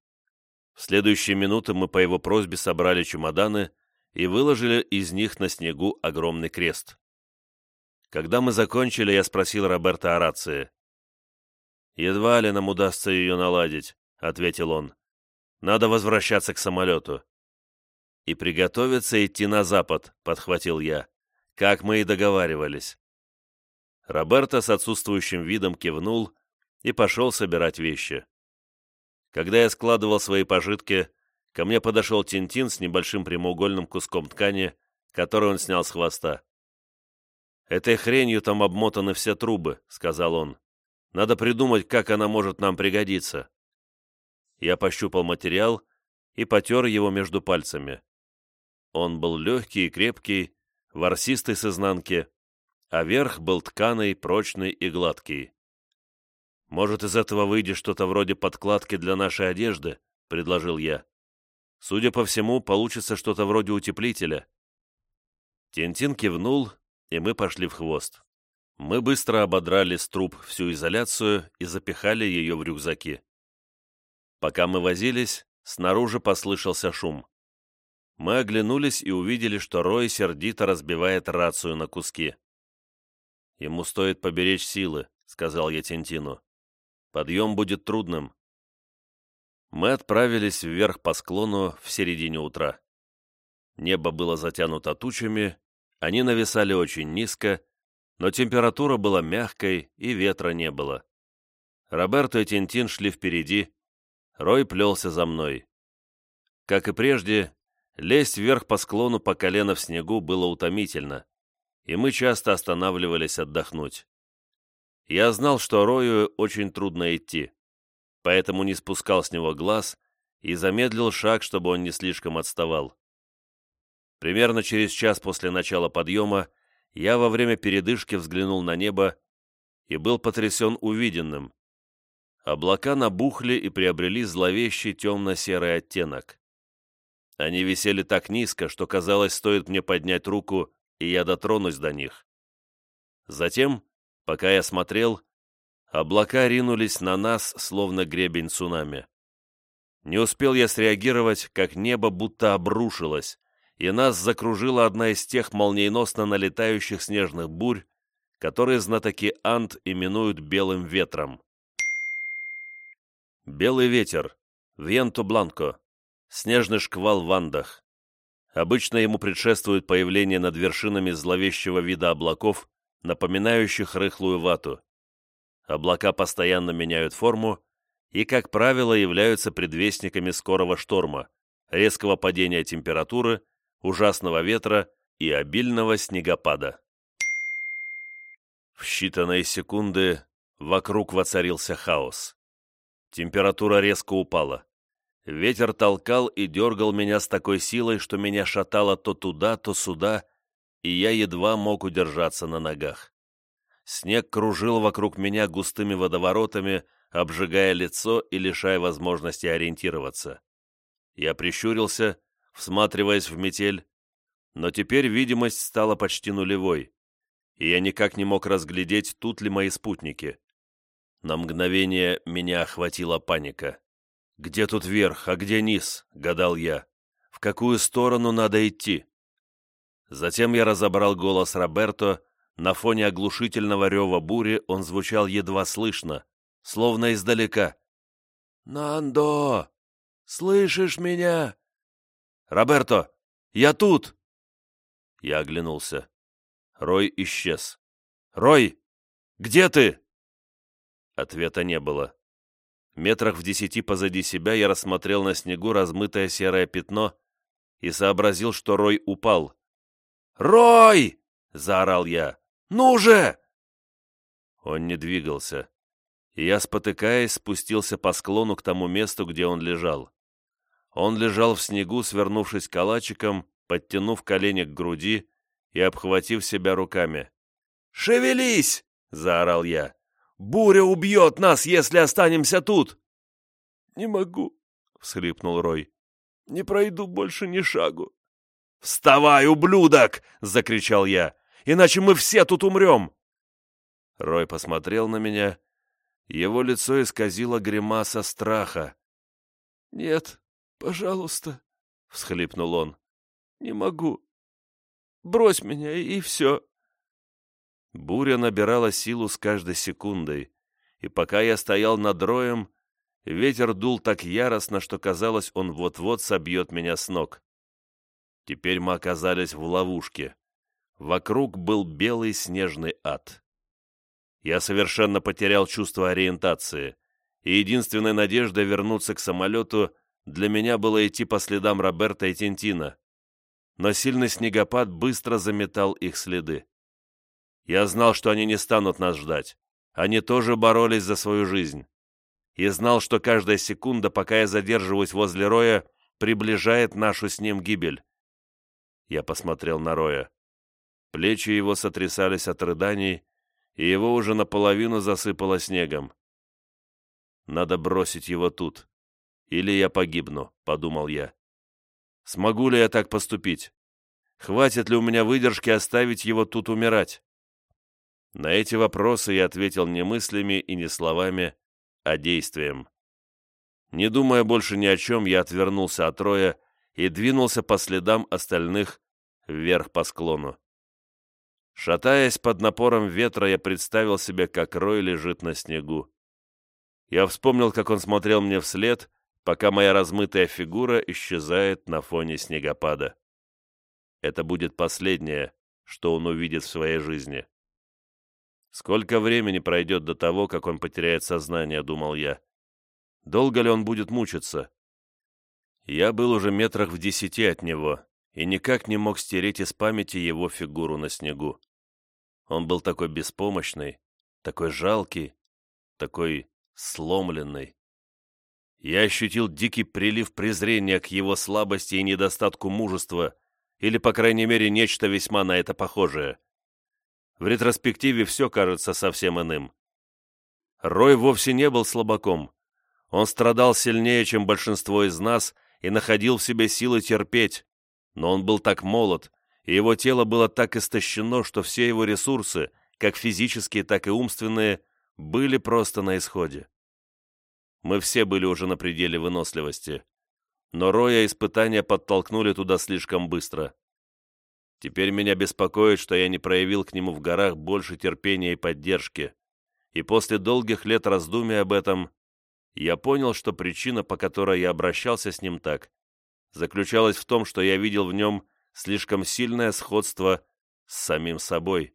В следующие минуты мы по его просьбе собрали чемоданы и выложили из них на снегу огромный крест. Когда мы закончили, я спросил Роберта о рации. «Едва ли нам удастся ее наладить», — ответил он. «Надо возвращаться к самолету». «И приготовиться идти на запад», — подхватил я, как мы и договаривались. Роберто с отсутствующим видом кивнул и пошел собирать вещи. Когда я складывал свои пожитки, ко мне подошел Тинтин с небольшим прямоугольным куском ткани, который он снял с хвоста. «Этой хренью там обмотаны все трубы», — сказал он. «Надо придумать, как она может нам пригодиться». Я пощупал материал и потер его между пальцами. Он был легкий и крепкий, ворсистый с изнанки, а верх был тканый, прочный и гладкий. «Может, из этого выйдет что-то вроде подкладки для нашей одежды?» — предложил я. «Судя по всему, получится что-то вроде утеплителя». Тинтин кивнул, и мы пошли в хвост. Мы быстро ободрали с труб всю изоляцию и запихали ее в рюкзаки. Пока мы возились, снаружи послышался шум. Мы оглянулись и увидели, что Рой сердито разбивает рацию на куски. «Ему стоит поберечь силы», — сказал я Тинтину. «Подъем будет трудным». Мы отправились вверх по склону в середине утра. Небо было затянуто тучами, они нависали очень низко, но температура была мягкой и ветра не было. Роберто и Тинтин шли впереди, Рой плелся за мной. Как и прежде, лезть вверх по склону по колено в снегу было утомительно, и мы часто останавливались отдохнуть. Я знал, что Рою очень трудно идти, поэтому не спускал с него глаз и замедлил шаг, чтобы он не слишком отставал. Примерно через час после начала подъема я во время передышки взглянул на небо и был потрясен увиденным. Облака набухли и приобрели зловещий темно-серый оттенок. Они висели так низко, что казалось, стоит мне поднять руку, и я дотронусь до них. Затем, пока я смотрел, облака ринулись на нас, словно гребень цунами. Не успел я среагировать, как небо будто обрушилось, и нас закружила одна из тех молниеносно налетающих снежных бурь, которые знатоки Ант именуют белым ветром. Белый ветер, Вьенто Бланко, снежный шквал в Андах. Обычно ему предшествует появление над вершинами зловещего вида облаков, напоминающих рыхлую вату. Облака постоянно меняют форму и, как правило, являются предвестниками скорого шторма, резкого падения температуры ужасного ветра и обильного снегопада. В считанные секунды вокруг воцарился хаос. Температура резко упала. Ветер толкал и дергал меня с такой силой, что меня шатало то туда, то сюда, и я едва мог удержаться на ногах. Снег кружил вокруг меня густыми водоворотами, обжигая лицо и лишая возможности ориентироваться. Я прищурился всматриваясь в метель, но теперь видимость стала почти нулевой, и я никак не мог разглядеть, тут ли мои спутники. На мгновение меня охватила паника. «Где тут верх, а где низ?» — гадал я. «В какую сторону надо идти?» Затем я разобрал голос Роберто, на фоне оглушительного рева бури он звучал едва слышно, словно издалека. «Нандо! Слышишь меня? «Роберто! Я тут!» Я оглянулся. Рой исчез. «Рой! Где ты?» Ответа не было. Метрах в десяти позади себя я рассмотрел на снегу размытое серое пятно и сообразил, что Рой упал. «Рой!» — заорал я. «Ну же!» Он не двигался, и я, спотыкаясь, спустился по склону к тому месту, где он лежал. Он лежал в снегу, свернувшись калачиком, подтянув колени к груди и обхватив себя руками. «Шевелись!» — заорал я. «Буря убьет нас, если останемся тут!» «Не могу!» — всхлипнул Рой. «Не пройду больше ни шагу!» «Вставай, ублюдок!» — закричал я. «Иначе мы все тут умрем!» Рой посмотрел на меня. Его лицо исказило гримаса страха. «Нет, «Пожалуйста», — всхлипнул он, — «не могу. Брось меня, и все». Буря набирала силу с каждой секундой, и пока я стоял над роем, ветер дул так яростно, что казалось, он вот-вот собьет меня с ног. Теперь мы оказались в ловушке. Вокруг был белый снежный ад. Я совершенно потерял чувство ориентации, и единственной надеждой вернуться к самолету для меня было идти по следам Роберта и Тинтина, но сильный снегопад быстро заметал их следы. Я знал, что они не станут нас ждать. Они тоже боролись за свою жизнь. И знал, что каждая секунда, пока я задерживаюсь возле Роя, приближает нашу с ним гибель. Я посмотрел на Роя. Плечи его сотрясались от рыданий, и его уже наполовину засыпало снегом. «Надо бросить его тут. Или я погибну», — подумал я. «Смогу ли я так поступить? Хватит ли у меня выдержки оставить его тут умирать?» На эти вопросы я ответил не мыслями и не словами, а действием. Не думая больше ни о чем, я отвернулся от Роя и двинулся по следам остальных вверх по склону. Шатаясь под напором ветра, я представил себе, как Рой лежит на снегу. Я вспомнил, как он смотрел мне вслед, пока моя размытая фигура исчезает на фоне снегопада. Это будет последнее, что он увидит в своей жизни. Сколько времени пройдет до того, как он потеряет сознание, думал я. Долго ли он будет мучиться? Я был уже метрах в десяти от него и никак не мог стереть из памяти его фигуру на снегу. Он был такой беспомощный, такой жалкий, такой сломленный. Я ощутил дикий прилив презрения к его слабости и недостатку мужества, или, по крайней мере, нечто весьма на это похожее. В ретроспективе все кажется совсем иным. Рой вовсе не был слабаком. Он страдал сильнее, чем большинство из нас, и находил в себе силы терпеть, но он был так молод, и его тело было так истощено, что все его ресурсы, как физические, так и умственные, были просто на исходе. Мы все были уже на пределе выносливости, но Роя испытания подтолкнули туда слишком быстро. Теперь меня беспокоит, что я не проявил к нему в горах больше терпения и поддержки, и после долгих лет раздумий об этом я понял, что причина, по которой я обращался с ним так, заключалась в том, что я видел в нем слишком сильное сходство с самим собой.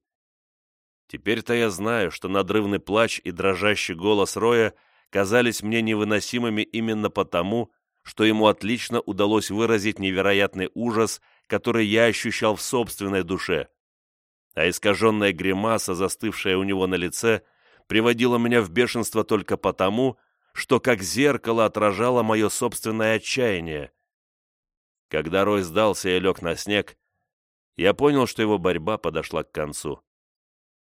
Теперь-то я знаю, что надрывный плач и дрожащий голос Роя казались мне невыносимыми именно потому, что ему отлично удалось выразить невероятный ужас, который я ощущал в собственной душе. А искаженная гримаса, застывшая у него на лице, приводила меня в бешенство только потому, что как зеркало отражало мое собственное отчаяние. Когда Рой сдался и лег на снег, я понял, что его борьба подошла к концу.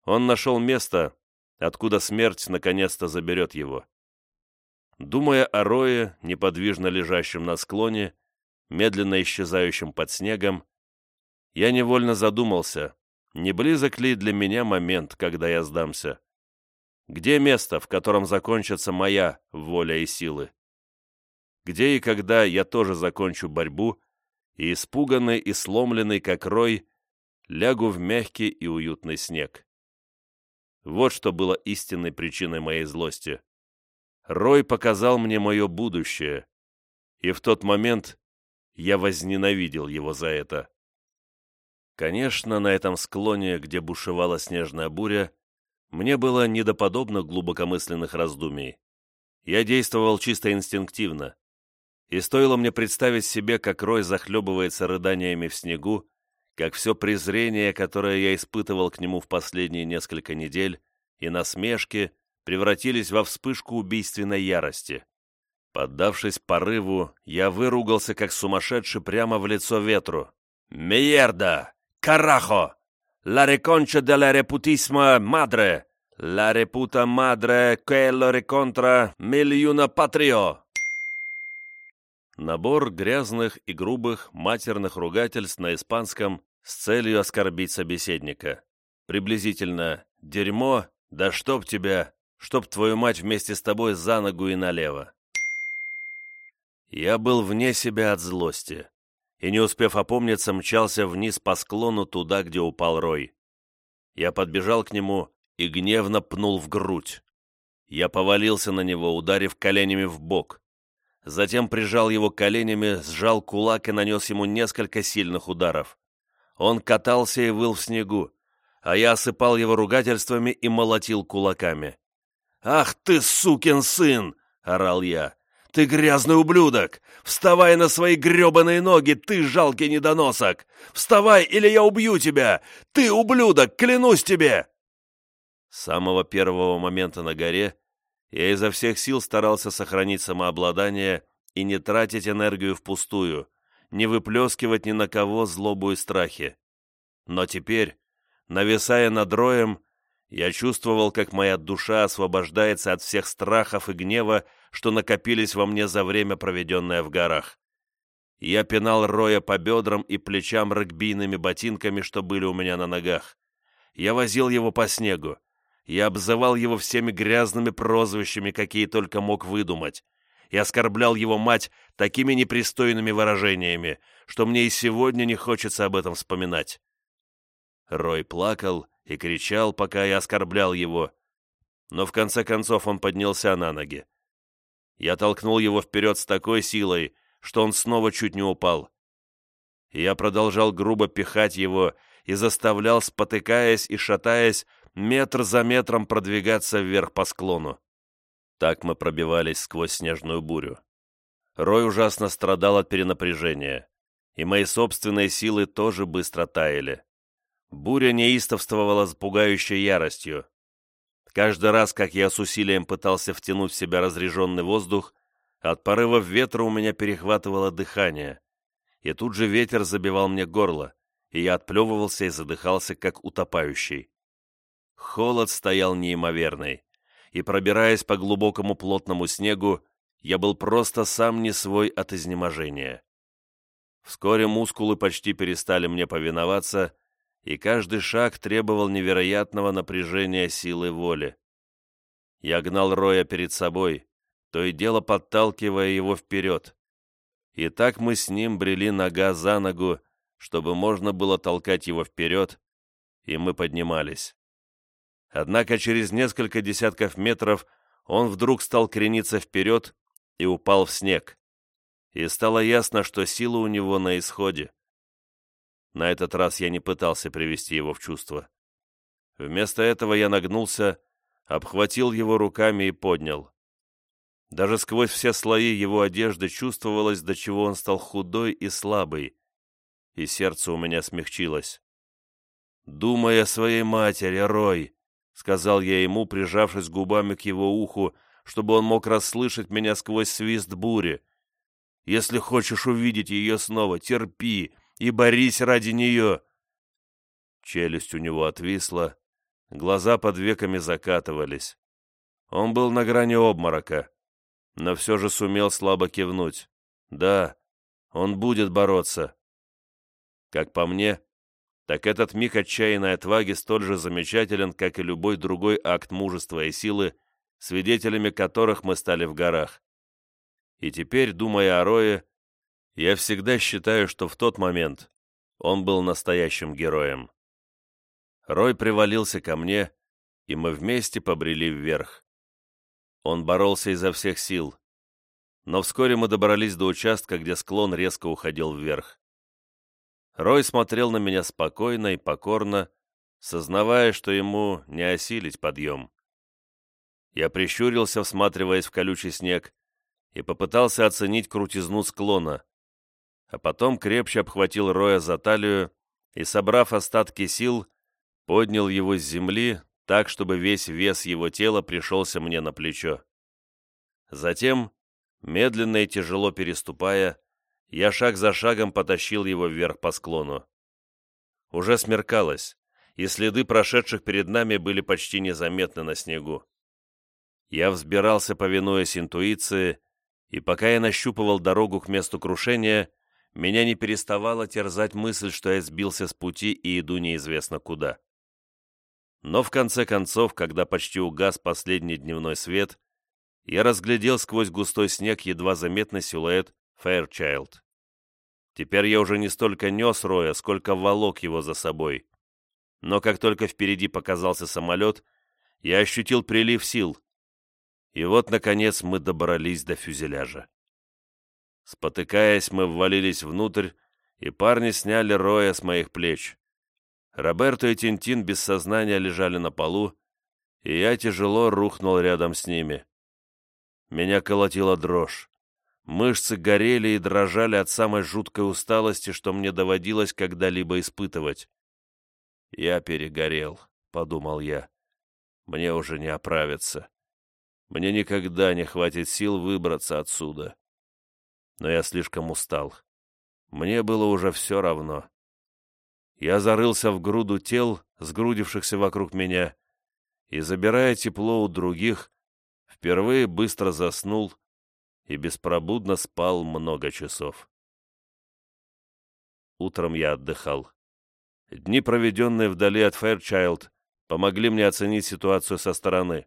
Он нашел место, откуда смерть наконец-то заберет его. Думая о Рое, неподвижно лежащем на склоне, медленно исчезающем под снегом, я невольно задумался, не близок ли для меня момент, когда я сдамся. Где место, в котором закончится моя воля и силы? Где и когда я тоже закончу борьбу и, испуганный и сломленный, как рой, лягу в мягкий и уютный снег? Вот что было истинной причиной моей злости. Рой показал мне мое будущее, и в тот момент я возненавидел его за это. Конечно, на этом склоне, где бушевала снежная буря, мне было недоподобно глубокомысленных раздумий. Я действовал чисто инстинктивно. И стоило мне представить себе, как Рой захлебывается рыданиями в снегу, как все презрение, которое я испытывал к нему в последние несколько недель, и насмешки превратились во вспышку убийственной ярости. Поддавшись порыву, я выругался как сумасшедший прямо в лицо ветру. «Миерда! Карахо! La reconcha de la reputissima madre! La reputa madre quello recontra miliona patrio!» Набор грязных и грубых матерных ругательств на испанском с целью оскорбить собеседника. Приблизительно «дерьмо, да чтоб тебя, чтоб твою мать вместе с тобой за ногу и налево». Я был вне себя от злости и, не успев опомниться, мчался вниз по склону туда, где упал Рой. Я подбежал к нему и гневно пнул в грудь. Я повалился на него, ударив коленями в бок. Затем прижал его коленями, сжал кулак и нанес ему несколько сильных ударов. Он катался и выл в снегу, а я осыпал его ругательствами и молотил кулаками. «Ах ты, сукин сын!» — орал я. «Ты грязный ублюдок! Вставай на свои гребаные ноги, ты жалкий недоносок! Вставай, или я убью тебя! Ты ублюдок, клянусь тебе!» С самого первого момента на горе я изо всех сил старался сохранить самообладание и не тратить энергию впустую, не выплескивать ни на кого злобу и страхи. Но теперь, нависая над роем, я чувствовал, как моя душа освобождается от всех страхов и гнева, что накопились во мне за время, проведенное в горах. Я пинал роя по бедрам и плечам регбийными ботинками, что были у меня на ногах. Я возил его по снегу. Я обзывал его всеми грязными прозвищами, какие только мог выдумать. И оскорблял его мать такими непристойными выражениями, что мне и сегодня не хочется об этом вспоминать. Рой плакал и кричал, пока я оскорблял его. Но в конце концов он поднялся на ноги. Я толкнул его вперед с такой силой, что он снова чуть не упал. Я продолжал грубо пихать его и заставлял, спотыкаясь и шатаясь, метр за метром продвигаться вверх по склону. Так мы пробивались сквозь снежную бурю. Рой ужасно страдал от перенапряжения, и мои собственные силы тоже быстро таяли. Буря неистовствовала с пугающей яростью. Каждый раз, как я с усилием пытался втянуть в себя разреженный воздух, от порывов ветра у меня перехватывало дыхание, и тут же ветер забивал мне горло, и я отплевывался и задыхался, как утопающий. Холод стоял неимоверный, и, пробираясь по глубокому плотному снегу, я был просто сам не свой от изнеможения. Вскоре мускулы почти перестали мне повиноваться, и каждый шаг требовал невероятного напряжения силы воли. Я гнал Роя перед собой, то и дело подталкивая его вперед. И так мы с ним брели нога за ногу, чтобы можно было толкать его вперед, и мы поднимались. Однако через несколько десятков метров он вдруг стал крениться вперед и упал в снег. И стало ясно, что сила у него на исходе. На этот раз я не пытался привести его в чувство. Вместо этого я нагнулся, обхватил его руками и поднял. Даже сквозь все слои его одежды чувствовалось, до чего он стал худой и слабый, и сердце у меня смягчилось. «Думай о своей матери, Рой», — сказал я ему, прижавшись губами к его уху, чтобы он мог расслышать меня сквозь свист бури. «Если хочешь увидеть ее снова, терпи, и борись ради нее!» Челюсть у него отвисла, глаза под веками закатывались. Он был на грани обморока, но все же сумел слабо кивнуть. «Да, он будет бороться». Как по мне, так этот миг отчаянной отваги столь же замечателен, как и любой другой акт мужества и силы, свидетелями которых мы стали в горах. И теперь, думая о Рое, я всегда считаю, что в тот момент он был настоящим героем. Рой привалился ко мне, и мы вместе побрели вверх. Он боролся изо всех сил, но вскоре мы добрались до участка, где склон резко уходил вверх. Рой смотрел на меня спокойно и покорно, сознавая, что ему не осилить подъем. Я прищурился, всматриваясь в колючий снег, и попытался оценить крутизну склона, а потом крепче обхватил Роя за талию и, собрав остатки сил, поднял его с земли так, чтобы весь вес его тела пришелся мне на плечо. Затем, медленно и тяжело переступая, я шаг за шагом потащил его вверх по склону. Уже смеркалось, и следы прошедших перед нами были почти незаметны на снегу. Я взбирался, повинуясь интуиции, и пока я нащупывал дорогу к месту крушения, меня не переставала терзать мысль, что я сбился с пути и иду неизвестно куда. Но в конце концов, когда почти угас последний дневной свет, я разглядел сквозь густой снег едва заметный силуэт Фэйрчайлд. Теперь я уже не столько нес Роя, сколько волок его за собой. Но как только впереди показался самолет, я ощутил прилив сил. И вот, наконец, мы добрались до фюзеляжа. Спотыкаясь, мы ввалились внутрь, и парни сняли Роя с моих плеч. Роберто и Тинтин без сознания лежали на полу, и я тяжело рухнул рядом с ними. Меня колотила дрожь. Мышцы горели и дрожали от самой жуткой усталости, что мне доводилось когда-либо испытывать. «Я перегорел», — подумал я. «Мне уже не оправиться. Мне никогда не хватит сил выбраться отсюда» но я слишком устал. мне было уже все равно. Я зарылся в груду тел, сгрудившихся вокруг меня, и, забирая тепло у других, впервые быстро заснул и беспробудно спал много часов. Утром я отдыхал. Дни, проведенные вдали от Фэрчайлд, помогли мне оценить ситуацию со стороны.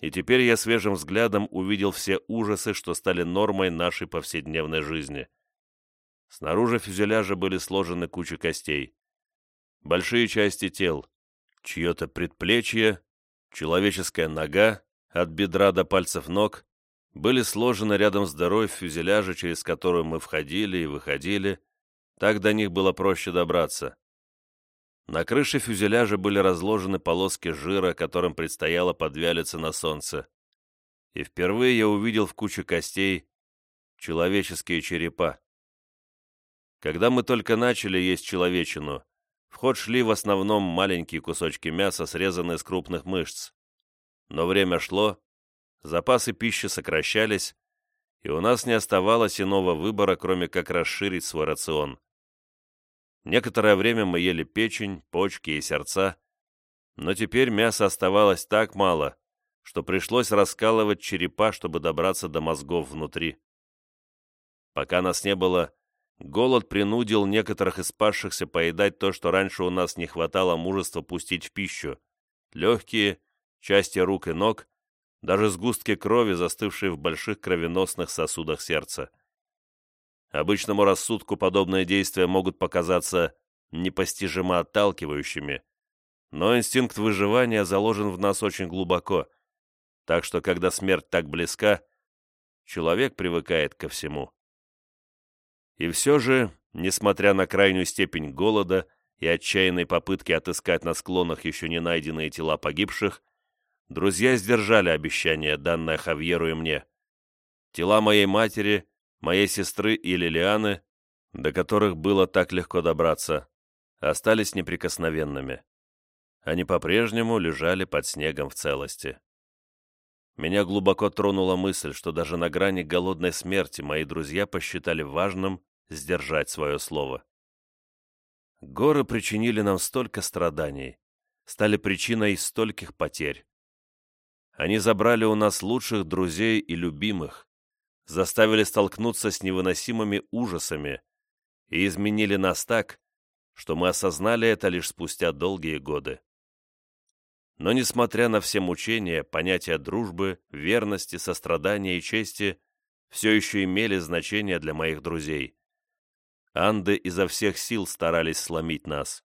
И теперь я свежим взглядом увидел все ужасы, что стали нормой нашей повседневной жизни. Снаружи фюзеляжа были сложены кучи костей. Большие части тел, чье-то предплечье, человеческая нога, от бедра до пальцев ног, были сложены рядом с дырой в фюзеляже, через которую мы входили и выходили, так до них было проще добраться. На крыше фюзеляжа были разложены полоски жира, которым предстояло подвялиться на солнце. И впервые я увидел в куче костей человеческие черепа. Когда мы только начали есть человечину, в ход шли в основном маленькие кусочки мяса, срезанные с крупных мышц. Но время шло, запасы пищи сокращались, и у нас не оставалось иного выбора, кроме как расширить свой рацион. Некоторое время мы ели печень, почки и сердца, но теперь мяса оставалось так мало, что пришлось раскалывать черепа, чтобы добраться до мозгов внутри. Пока нас не было, голод принудил некоторых из спасшихся поедать то, что раньше у нас не хватало мужества пустить в пищу. Легкие, части рук и ног, даже сгустки крови, застывшие в больших кровеносных сосудах сердца. Обычному рассудку подобные действия могут показаться непостижимо отталкивающими, но инстинкт выживания заложен в нас очень глубоко, так что когда смерть так близка, человек привыкает ко всему. И все же, несмотря на крайнюю степень голода и отчаянной попытки отыскать на склонах еще не найденные тела погибших, друзья сдержали обещание, данное Хавьеру и мне. Тела моей матери моей сестры и Лилианы, до которых было так легко добраться, остались неприкосновенными. Они по-прежнему лежали под снегом в целости. Меня глубоко тронула мысль, что даже на грани голодной смерти мои друзья посчитали важным сдержать свое слово. Горы причинили нам столько страданий, стали причиной стольких потерь. Они забрали у нас лучших друзей и любимых, заставили столкнуться с невыносимыми ужасами и изменили нас так, что мы осознали это лишь спустя долгие годы. Но, несмотря на все мучения, понятия дружбы, верности, сострадания и чести все еще имели значение для моих друзей. Анды изо всех сил старались сломить нас,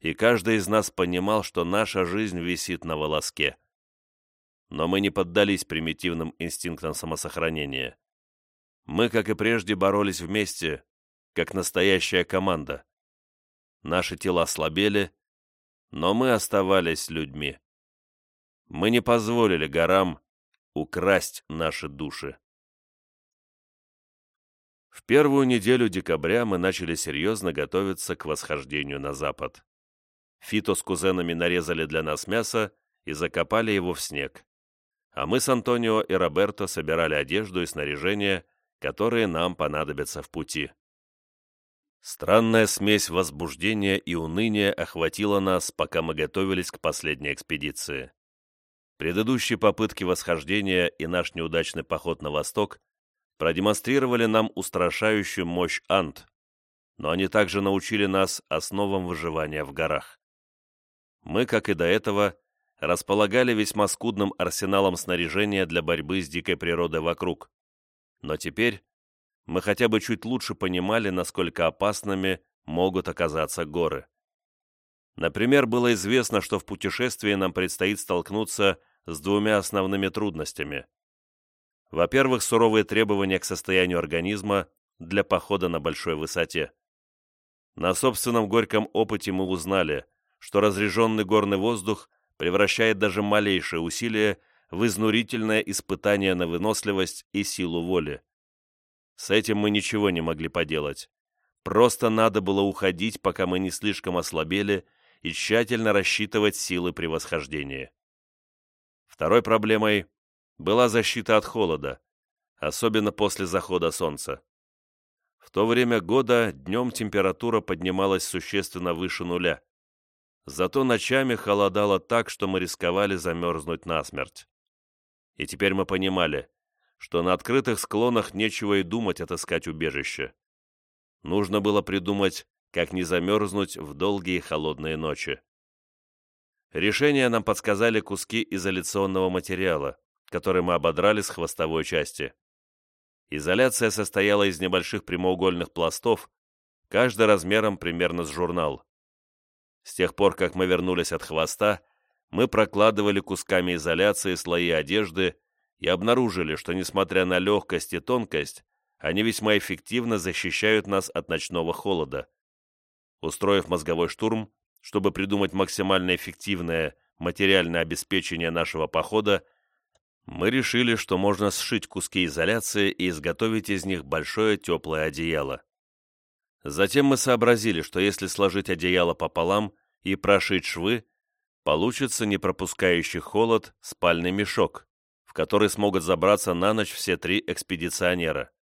и каждый из нас понимал, что наша жизнь висит на волоске. Но мы не поддались примитивным инстинктам самосохранения. Мы, как и прежде, боролись вместе, как настоящая команда. Наши тела слабели, но мы оставались людьми. Мы не позволили горам украсть наши души. В первую неделю декабря мы начали серьезно готовиться к восхождению на запад. Фито с кузенами нарезали для нас мясо и закопали его в снег. А мы с Антонио и Роберто собирали одежду и снаряжение, которые нам понадобятся в пути. Странная смесь возбуждения и уныния охватила нас, пока мы готовились к последней экспедиции. Предыдущие попытки восхождения и наш неудачный поход на восток продемонстрировали нам устрашающую мощь Ант, но они также научили нас основам выживания в горах. Мы, как и до этого, располагали весьма скудным арсеналом снаряжения для борьбы с дикой природой вокруг, но теперь мы хотя бы чуть лучше понимали, насколько опасными могут оказаться горы. Например, было известно, что в путешествии нам предстоит столкнуться с двумя основными трудностями. Во-первых, суровые требования к состоянию организма для похода на большой высоте. На собственном горьком опыте мы узнали, что разреженный горный воздух превращает даже малейшие усилия в изнурительное испытание на выносливость и силу воли. С этим мы ничего не могли поделать. Просто надо было уходить, пока мы не слишком ослабели, и тщательно рассчитывать силы при восхождении. Второй проблемой была защита от холода, особенно после захода солнца. В то время года днем температура поднималась существенно выше нуля. Зато ночами холодало так, что мы рисковали замерзнуть насмерть. И теперь мы понимали, что на открытых склонах нечего и думать отыскать убежище. Нужно было придумать, как не замерзнуть в долгие холодные ночи. Решение нам подсказали куски изоляционного материала, который мы ободрали с хвостовой части. Изоляция состояла из небольших прямоугольных пластов, каждый размером примерно с журнал. С тех пор, как мы вернулись от хвоста, мы прокладывали кусками изоляции слои одежды и обнаружили, что, несмотря на легкость и тонкость, они весьма эффективно защищают нас от ночного холода. Устроив мозговой штурм, чтобы придумать максимально эффективное материальное обеспечение нашего похода, мы решили, что можно сшить куски изоляции и изготовить из них большое теплое одеяло. Затем мы сообразили, что если сложить одеяло пополам и прошить швы, получится не пропускающий холод спальный мешок, в который смогут забраться на ночь все три экспедиционера.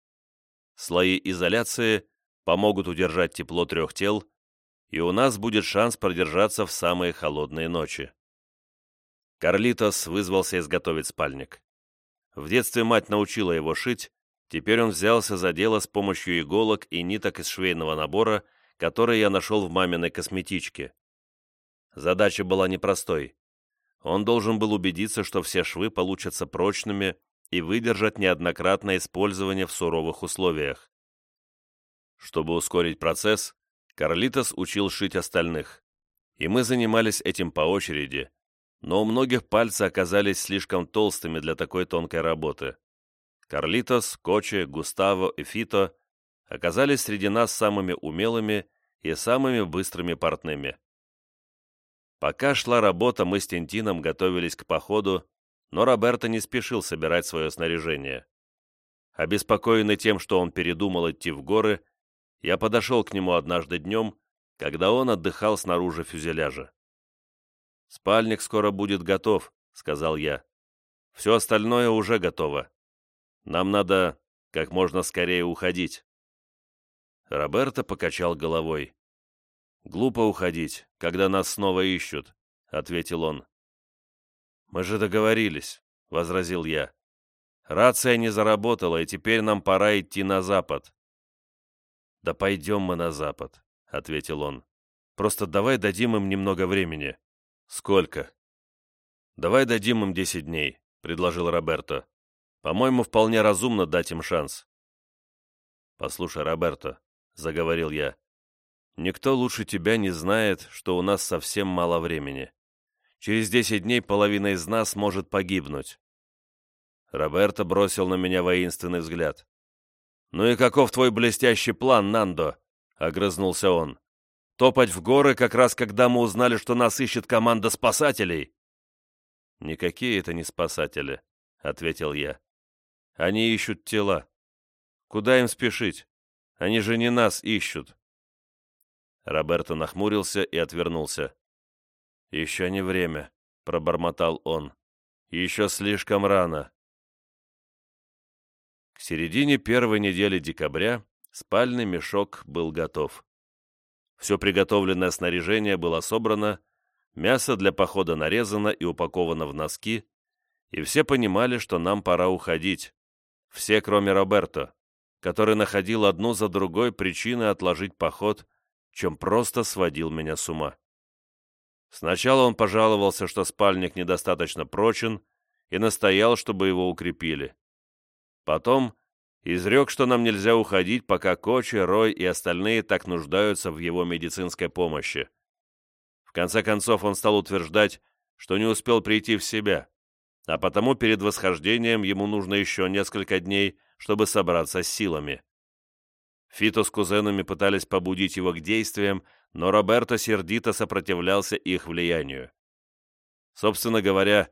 Слои изоляции помогут удержать тепло трех тел, и у нас будет шанс продержаться в самые холодные ночи. Карлитос вызвался изготовить спальник. В детстве мать научила его шить, теперь он взялся за дело с помощью иголок и ниток из швейного набора, который я нашел в маминой косметичке. Задача была непростой. Он должен был убедиться, что все швы получатся прочными и выдержат неоднократное использование в суровых условиях. Чтобы ускорить процесс, Карлитос учил шить остальных, и мы занимались этим по очереди, но у многих пальцы оказались слишком толстыми для такой тонкой работы. Карлитос, Кочи, Густаво и Фито оказались среди нас самыми умелыми и самыми быстрыми портными. Пока шла работа, мы с Тинтином готовились к походу, но Роберто не спешил собирать свое снаряжение. Обеспокоенный тем, что он передумал идти в горы, я подошел к нему однажды днем, когда он отдыхал снаружи фюзеляжа. «Спальник скоро будет готов», — сказал я. «Все остальное уже готово. Нам надо как можно скорее уходить». Роберто покачал головой. «Глупо уходить, когда нас снова ищут», — ответил он. «Мы же договорились», — возразил я. «Рация не заработала, и теперь нам пора идти на запад». «Да пойдем мы на запад», — ответил он. «Просто давай дадим им немного времени». «Сколько?» «Давай дадим им десять дней», — предложил Роберто. «По-моему, вполне разумно дать им шанс». «Послушай, Роберто», — заговорил я, — «никто лучше тебя не знает, что у нас совсем мало времени. Через десять дней половина из нас может погибнуть». Роберто бросил на меня воинственный взгляд. «Ну и каков твой блестящий план, Нандо?» — огрызнулся он. Топать в горы, как раз когда мы узнали, что нас ищет команда спасателей?» «Никакие это не спасатели», — ответил я. «Они ищут тела. Куда им спешить? Они же не нас ищут». Роберто нахмурился и отвернулся. «Еще не время», — пробормотал он. «Еще слишком рано». К середине первой недели декабря спальный мешок был готов. Все приготовленное снаряжение было собрано, мясо для похода нарезано и упаковано в носки, и все понимали, что нам пора уходить. Все, кроме Роберто, который находил одну за другой причины отложить поход, чем просто сводил меня с ума. Сначала он пожаловался, что спальник недостаточно прочен, и настоял, чтобы его укрепили. Потом изрек, что нам нельзя уходить, пока Кочи, Рой и остальные так нуждаются в его медицинской помощи. В конце концов он стал утверждать, что не успел прийти в себя, а потому перед восхождением ему нужно еще несколько дней, чтобы собраться с силами. Фито с кузенами пытались побудить его к действиям, но Роберто сердито сопротивлялся их влиянию. Собственно говоря,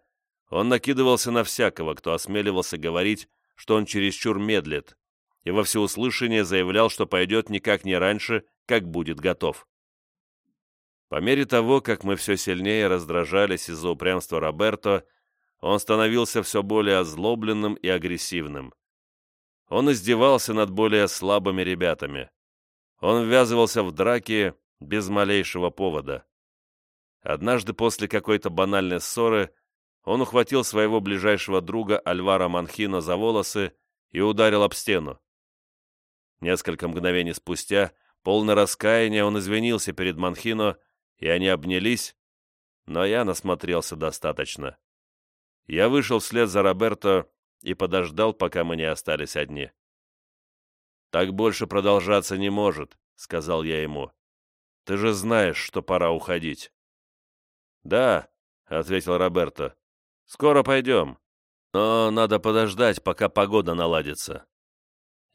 он накидывался на всякого, кто осмеливался говорить, что он чересчур медлит, и во всеуслышание заявлял, что пойдет никак не раньше, как будет готов. По мере того, как мы все сильнее раздражались из-за упрямства Роберто, он становился все более озлобленным и агрессивным. Он издевался над более слабыми ребятами. Он ввязывался в драки без малейшего повода. Однажды после какой-то банальной ссоры он ухватил своего ближайшего друга Альвара Манхина за волосы и ударил об стену. Несколько мгновений спустя, полный раскаяния, он извинился перед Манхино, и они обнялись, но я насмотрелся достаточно. Я вышел вслед за Роберто и подождал, пока мы не остались одни. «Так больше продолжаться не может», — сказал я ему. «Ты же знаешь, что пора уходить». «Да», — ответил Роберто. «Скоро пойдем. Но надо подождать, пока погода наладится».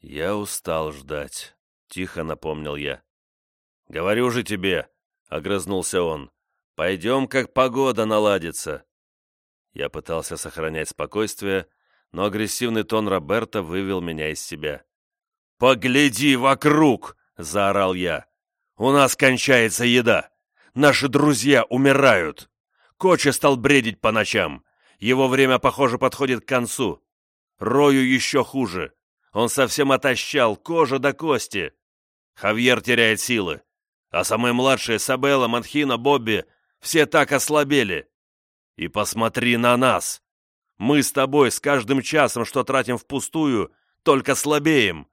«Я устал ждать», — тихо напомнил я. «Говорю же тебе», — огрызнулся он. «Пойдем, как погода наладится». Я пытался сохранять спокойствие, но агрессивный тон Роберта вывел меня из себя. «Погляди вокруг!» — заорал я. «У нас кончается еда! Наши друзья умирают! Коча стал бредить по ночам. Его время, похоже, подходит к концу. Рою еще хуже. Он совсем отощал, кожа до кости. Хавьер теряет силы. А самые младшие, Сабелла, Манхина, Бобби, все так ослабели. И посмотри на нас. Мы с тобой с каждым часом, что тратим впустую, только слабеем.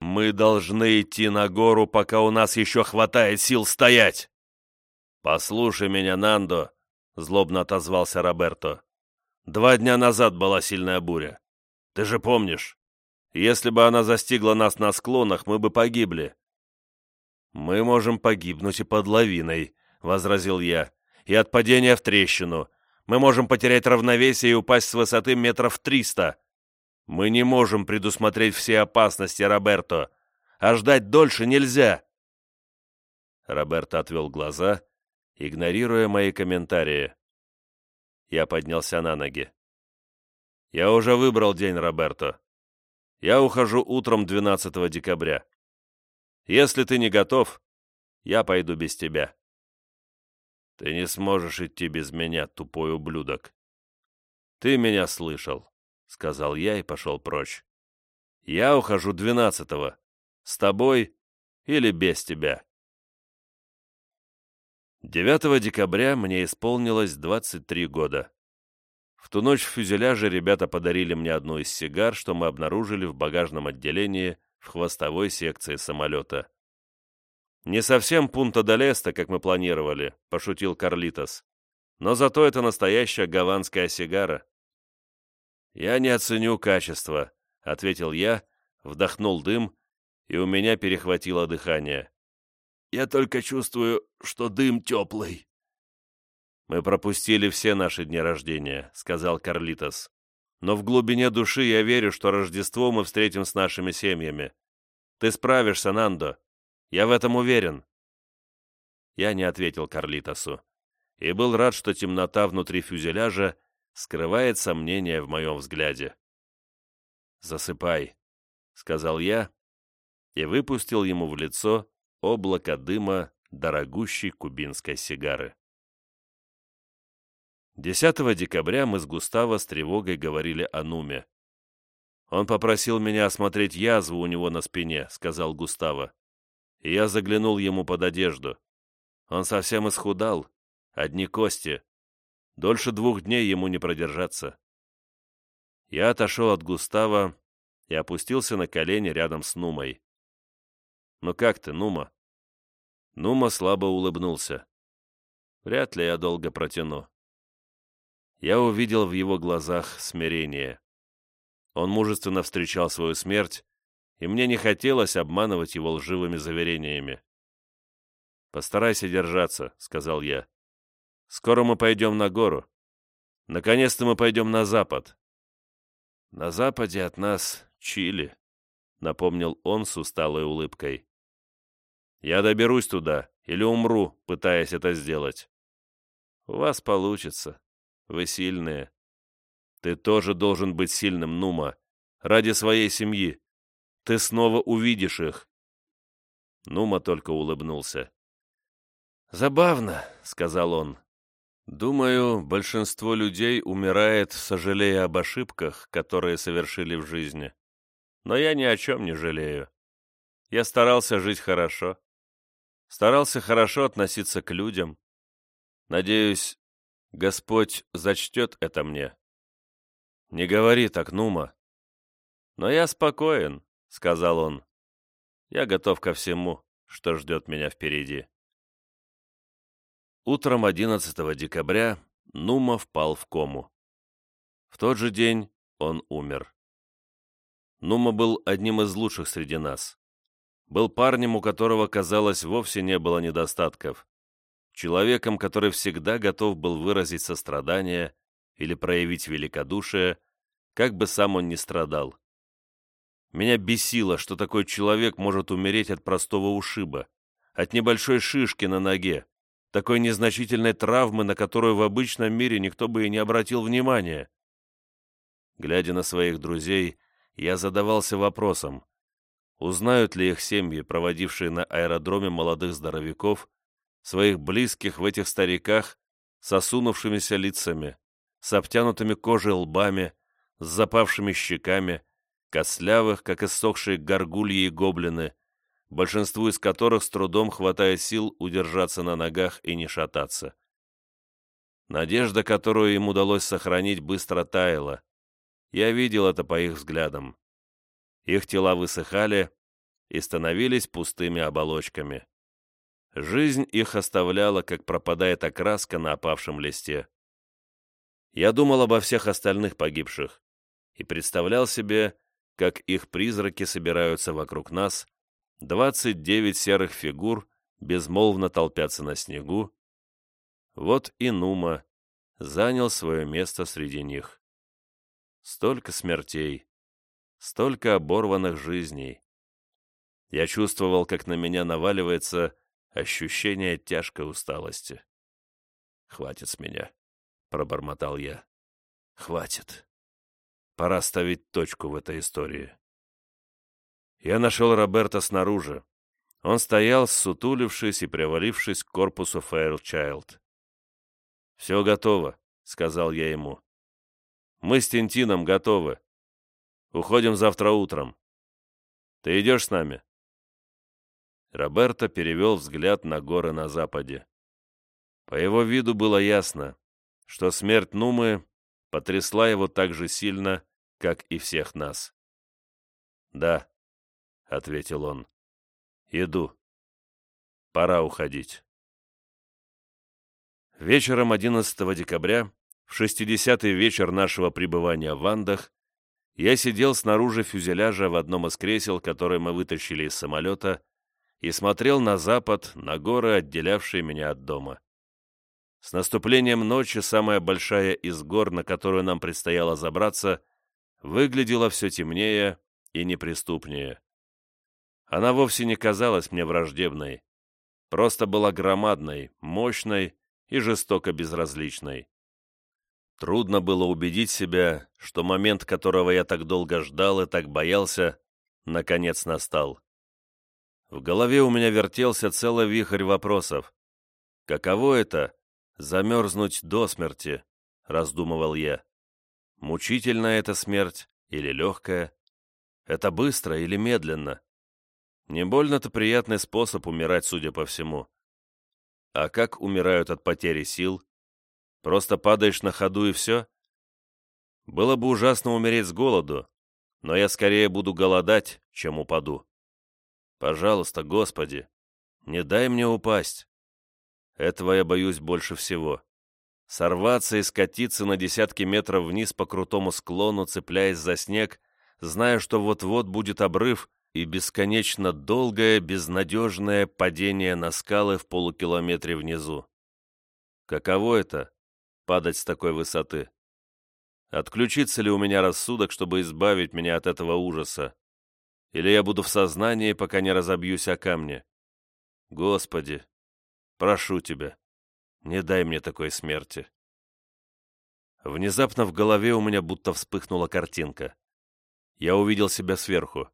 Мы должны идти на гору, пока у нас еще хватает сил стоять. Послушай меня, Нандо, злобно отозвался Роберто. Два дня назад была сильная буря. Ты же помнишь? Если бы она застигла нас на склонах, мы бы погибли. Мы можем погибнуть и под лавиной, возразил я, и от падения в трещину, мы можем потерять равновесие и упасть с высоты метров триста. Мы не можем предусмотреть все опасности, Роберто, а ждать дольше нельзя. Роберто отвел глаза, игнорируя мои комментарии. Я поднялся на ноги. Я уже выбрал день, Роберто. Я ухожу утром 12 декабря. Если ты не готов, я пойду без тебя. Ты не сможешь идти без меня, тупой ублюдок. Ты меня слышал, — сказал я и пошел прочь. Я ухожу двенадцатого. С тобой или без тебя. 9 декабря мне исполнилось 23 года. В ту ночь в фюзеляже ребята подарили мне одну из сигар, что мы обнаружили в багажном отделении в хвостовой секции самолета. «Не совсем пунта долеста, как мы планировали», — пошутил Карлитос. «Но зато это настоящая гаванская сигара». «Я не оценю качество», — ответил я, вдохнул дым, и у меня перехватило дыхание. «Я только чувствую, что дым теплый». «Мы пропустили все наши дни рождения», — сказал Карлитос. «Но в глубине души я верю, что Рождество мы встретим с нашими семьями. Ты справишься, Нандо. Я в этом уверен». Я не ответил Карлитосу и был рад, что темнота внутри фюзеляжа скрывает сомнения в моем взгляде. «Засыпай», — сказал я и выпустил ему в лицо облако дыма дорогущей кубинской сигары. 10 декабря мы с Густаво с тревогой говорили о Нуме. «Он попросил меня осмотреть язву у него на спине», — сказал Густаво и я заглянул ему под одежду. Он совсем исхудал, одни кости. Дольше двух дней ему не продержаться. Я отошел от Густава и опустился на колени рядом с Нумой. «Ну как ты, Нума?» Нума слабо улыбнулся. «Вряд ли я долго протяну». Я увидел в его глазах смирение. Он мужественно встречал свою смерть и мне не хотелось обманывать его лживыми заверениями. «Постарайся держаться», — сказал я. «Скоро мы пойдем на гору. Наконец-то мы пойдем на запад». «На западе от нас Чили», — напомнил он с усталой улыбкой. «Я доберусь туда или умру, пытаясь это сделать». «У вас получится. Вы сильные. Ты тоже должен быть сильным, Нума, ради своей семьи. Ты снова увидишь их». Нума только улыбнулся. «Забавно», — сказал он. «Думаю, большинство людей умирает, сожалея об ошибках, которые совершили в жизни. но я ни о чем не жалею. Я старался жить хорошо. Старался хорошо относиться к людям. Надеюсь, Господь зачтет это мне. Не говори так, Нума. Но я спокоен, — сказал он. Я готов ко всему, что ждет меня впереди. Утром 11 декабря Нума впал в кому. В тот же день он умер. Нума был одним из лучших среди нас. Был парнем, у которого, казалось, вовсе не было недостатков. Человеком, который всегда готов был выразить сострадание или проявить великодушие, как бы сам он ни страдал. Меня бесило, что такой человек может умереть от простого ушиба, от небольшой шишки на ноге, такой незначительной травмы, на которую в обычном мире никто бы и не обратил внимания. Глядя на своих друзей, я задавался вопросом, узнают ли их семьи, проводившие на аэродроме молодых здоровяков, своих близких в этих стариках с осунувшимися лицами, с обтянутыми кожей лбами, с запавшими щеками, кослявых, как иссохшие горгульи и гоблины, большинству из которых с трудом хватает сил удержаться на ногах и не шататься. Надежда, которую им удалось сохранить, быстро таяла. Я видел это по их взглядам. Их тела высыхали и становились пустыми оболочками. Жизнь их оставляла, как пропадает окраска на опавшем листе. Я думал обо всех остальных погибших и представлял себе, как их призраки собираются вокруг нас, 29 серых фигур безмолвно толпятся на снегу. Вот и Нума занял свое место среди них. Столько смертей, столько оборванных жизней. Я чувствовал, как на меня наваливается ощущение тяжкой усталости. «Хватит с меня», — пробормотал я. «Хватит. Пора ставить точку в этой истории». Я нашел Роберта снаружи. Он стоял, сутулившись и привалившись к корпусу Фэйлчайлд. «Все готово», — сказал я ему. «Мы с Тинтином готовы. Уходим завтра утром. Ты идешь с нами?» Роберто перевел взгляд на горы на западе. По его виду было ясно, что смерть Нумы потрясла его так же сильно, как и всех нас. «Да», — ответил он, — «иду. Пора уходить». Вечером 11 декабря, в 60-й вечер нашего пребывания в Андах, я сидел снаружи фюзеляжа в одном из кресел, которые мы вытащили из самолета, и смотрел на запад, на горы, отделявшие меня от дома. С наступлением ночи самая большая из гор, на которую нам предстояло забраться, выглядела все темнее и неприступнее. Она вовсе не казалась мне враждебной, просто была громадной, мощной и жестоко безразличной. Трудно было убедить себя, что момент, которого я так долго ждал и так боялся, наконец настал. В голове у меня вертелся целый вихрь вопросов. «Каково это — замерзнуть до смерти?» — раздумывал я. «Мучительная эта смерть или легкая? Это быстро или медленно? Не больно-то приятный способ умирать, судя по всему. А как умирают от потери сил? Просто падаешь на ходу и все? Было бы ужасно умереть с голоду, но я скорее буду голодать, чем упаду. Пожалуйста, Господи, не дай мне упасть. Этого я боюсь больше всего. Сорваться и скатиться на десятки метров вниз по крутому склону, цепляясь за снег, зная, что вот-вот будет обрыв и бесконечно долгое, безнадежное падение на скалы в полукилометре внизу. Каково это — падать с такой высоты? Отключится ли у меня рассудок, чтобы избавить меня от этого ужаса? или я буду в сознании, пока не разобьюсь о камне. Господи, прошу Тебя, не дай мне такой смерти. Внезапно в голове у меня будто вспыхнула картинка. Я увидел себя сверху.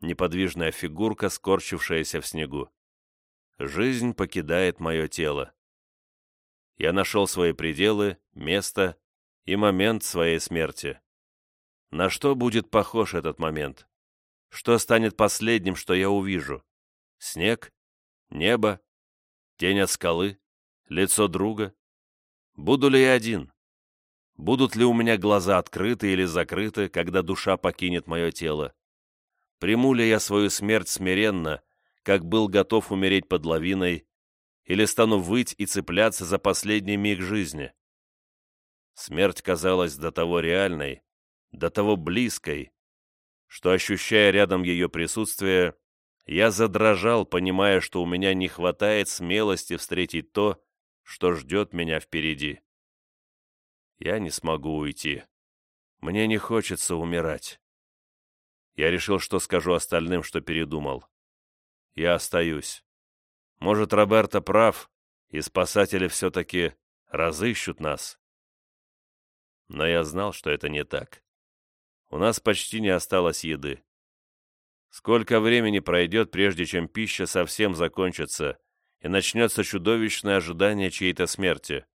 Неподвижная фигурка, скорчившаяся в снегу. Жизнь покидает мое тело. Я нашел свои пределы, место и момент своей смерти. На что будет похож этот момент? Что станет последним, что я увижу? Снег? Небо? Тень от скалы? Лицо друга? Буду ли я один? Будут ли у меня глаза открыты или закрыты, когда душа покинет мое тело? Приму ли я свою смерть смиренно, как был готов умереть под лавиной, или стану выть и цепляться за последний миг жизни? Смерть казалась до того реальной, до того близкой, что, ощущая рядом ее присутствие, я задрожал, понимая, что у меня не хватает смелости встретить то, что ждет меня впереди. Я не смогу уйти. Мне не хочется умирать. Я решил, что скажу остальным, что передумал. Я остаюсь. Может, Роберто прав, и спасатели все-таки разыщут нас. Но я знал, что это не так. У нас почти не осталось еды. Сколько времени пройдет, прежде чем пища совсем закончится, и начнется чудовищное ожидание чьей-то смерти?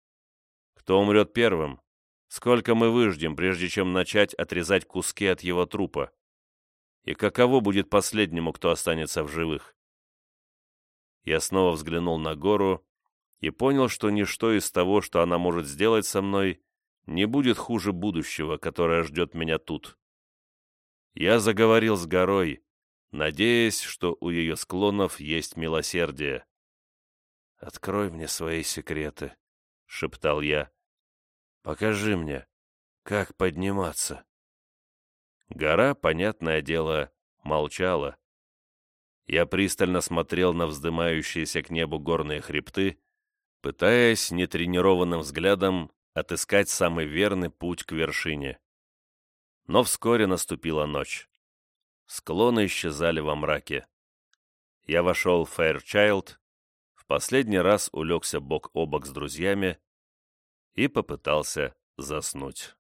Кто умрет первым? Сколько мы выждем, прежде чем начать отрезать куски от его трупа? И каково будет последнему, кто останется в живых? Я снова взглянул на гору и понял, что ничто из того, что она может сделать со мной, не будет хуже будущего, которое ждет меня тут. Я заговорил с горой, надеясь, что у ее склонов есть милосердие. «Открой мне свои секреты», — шептал я. «Покажи мне, как подниматься». Гора, понятное дело, молчала. Я пристально смотрел на вздымающиеся к небу горные хребты, пытаясь нетренированным взглядом отыскать самый верный путь к вершине. Но вскоре наступила ночь. Склоны исчезали во мраке. Я вошел в Фэйрчайлд, в последний раз улегся бок о бок с друзьями и попытался заснуть.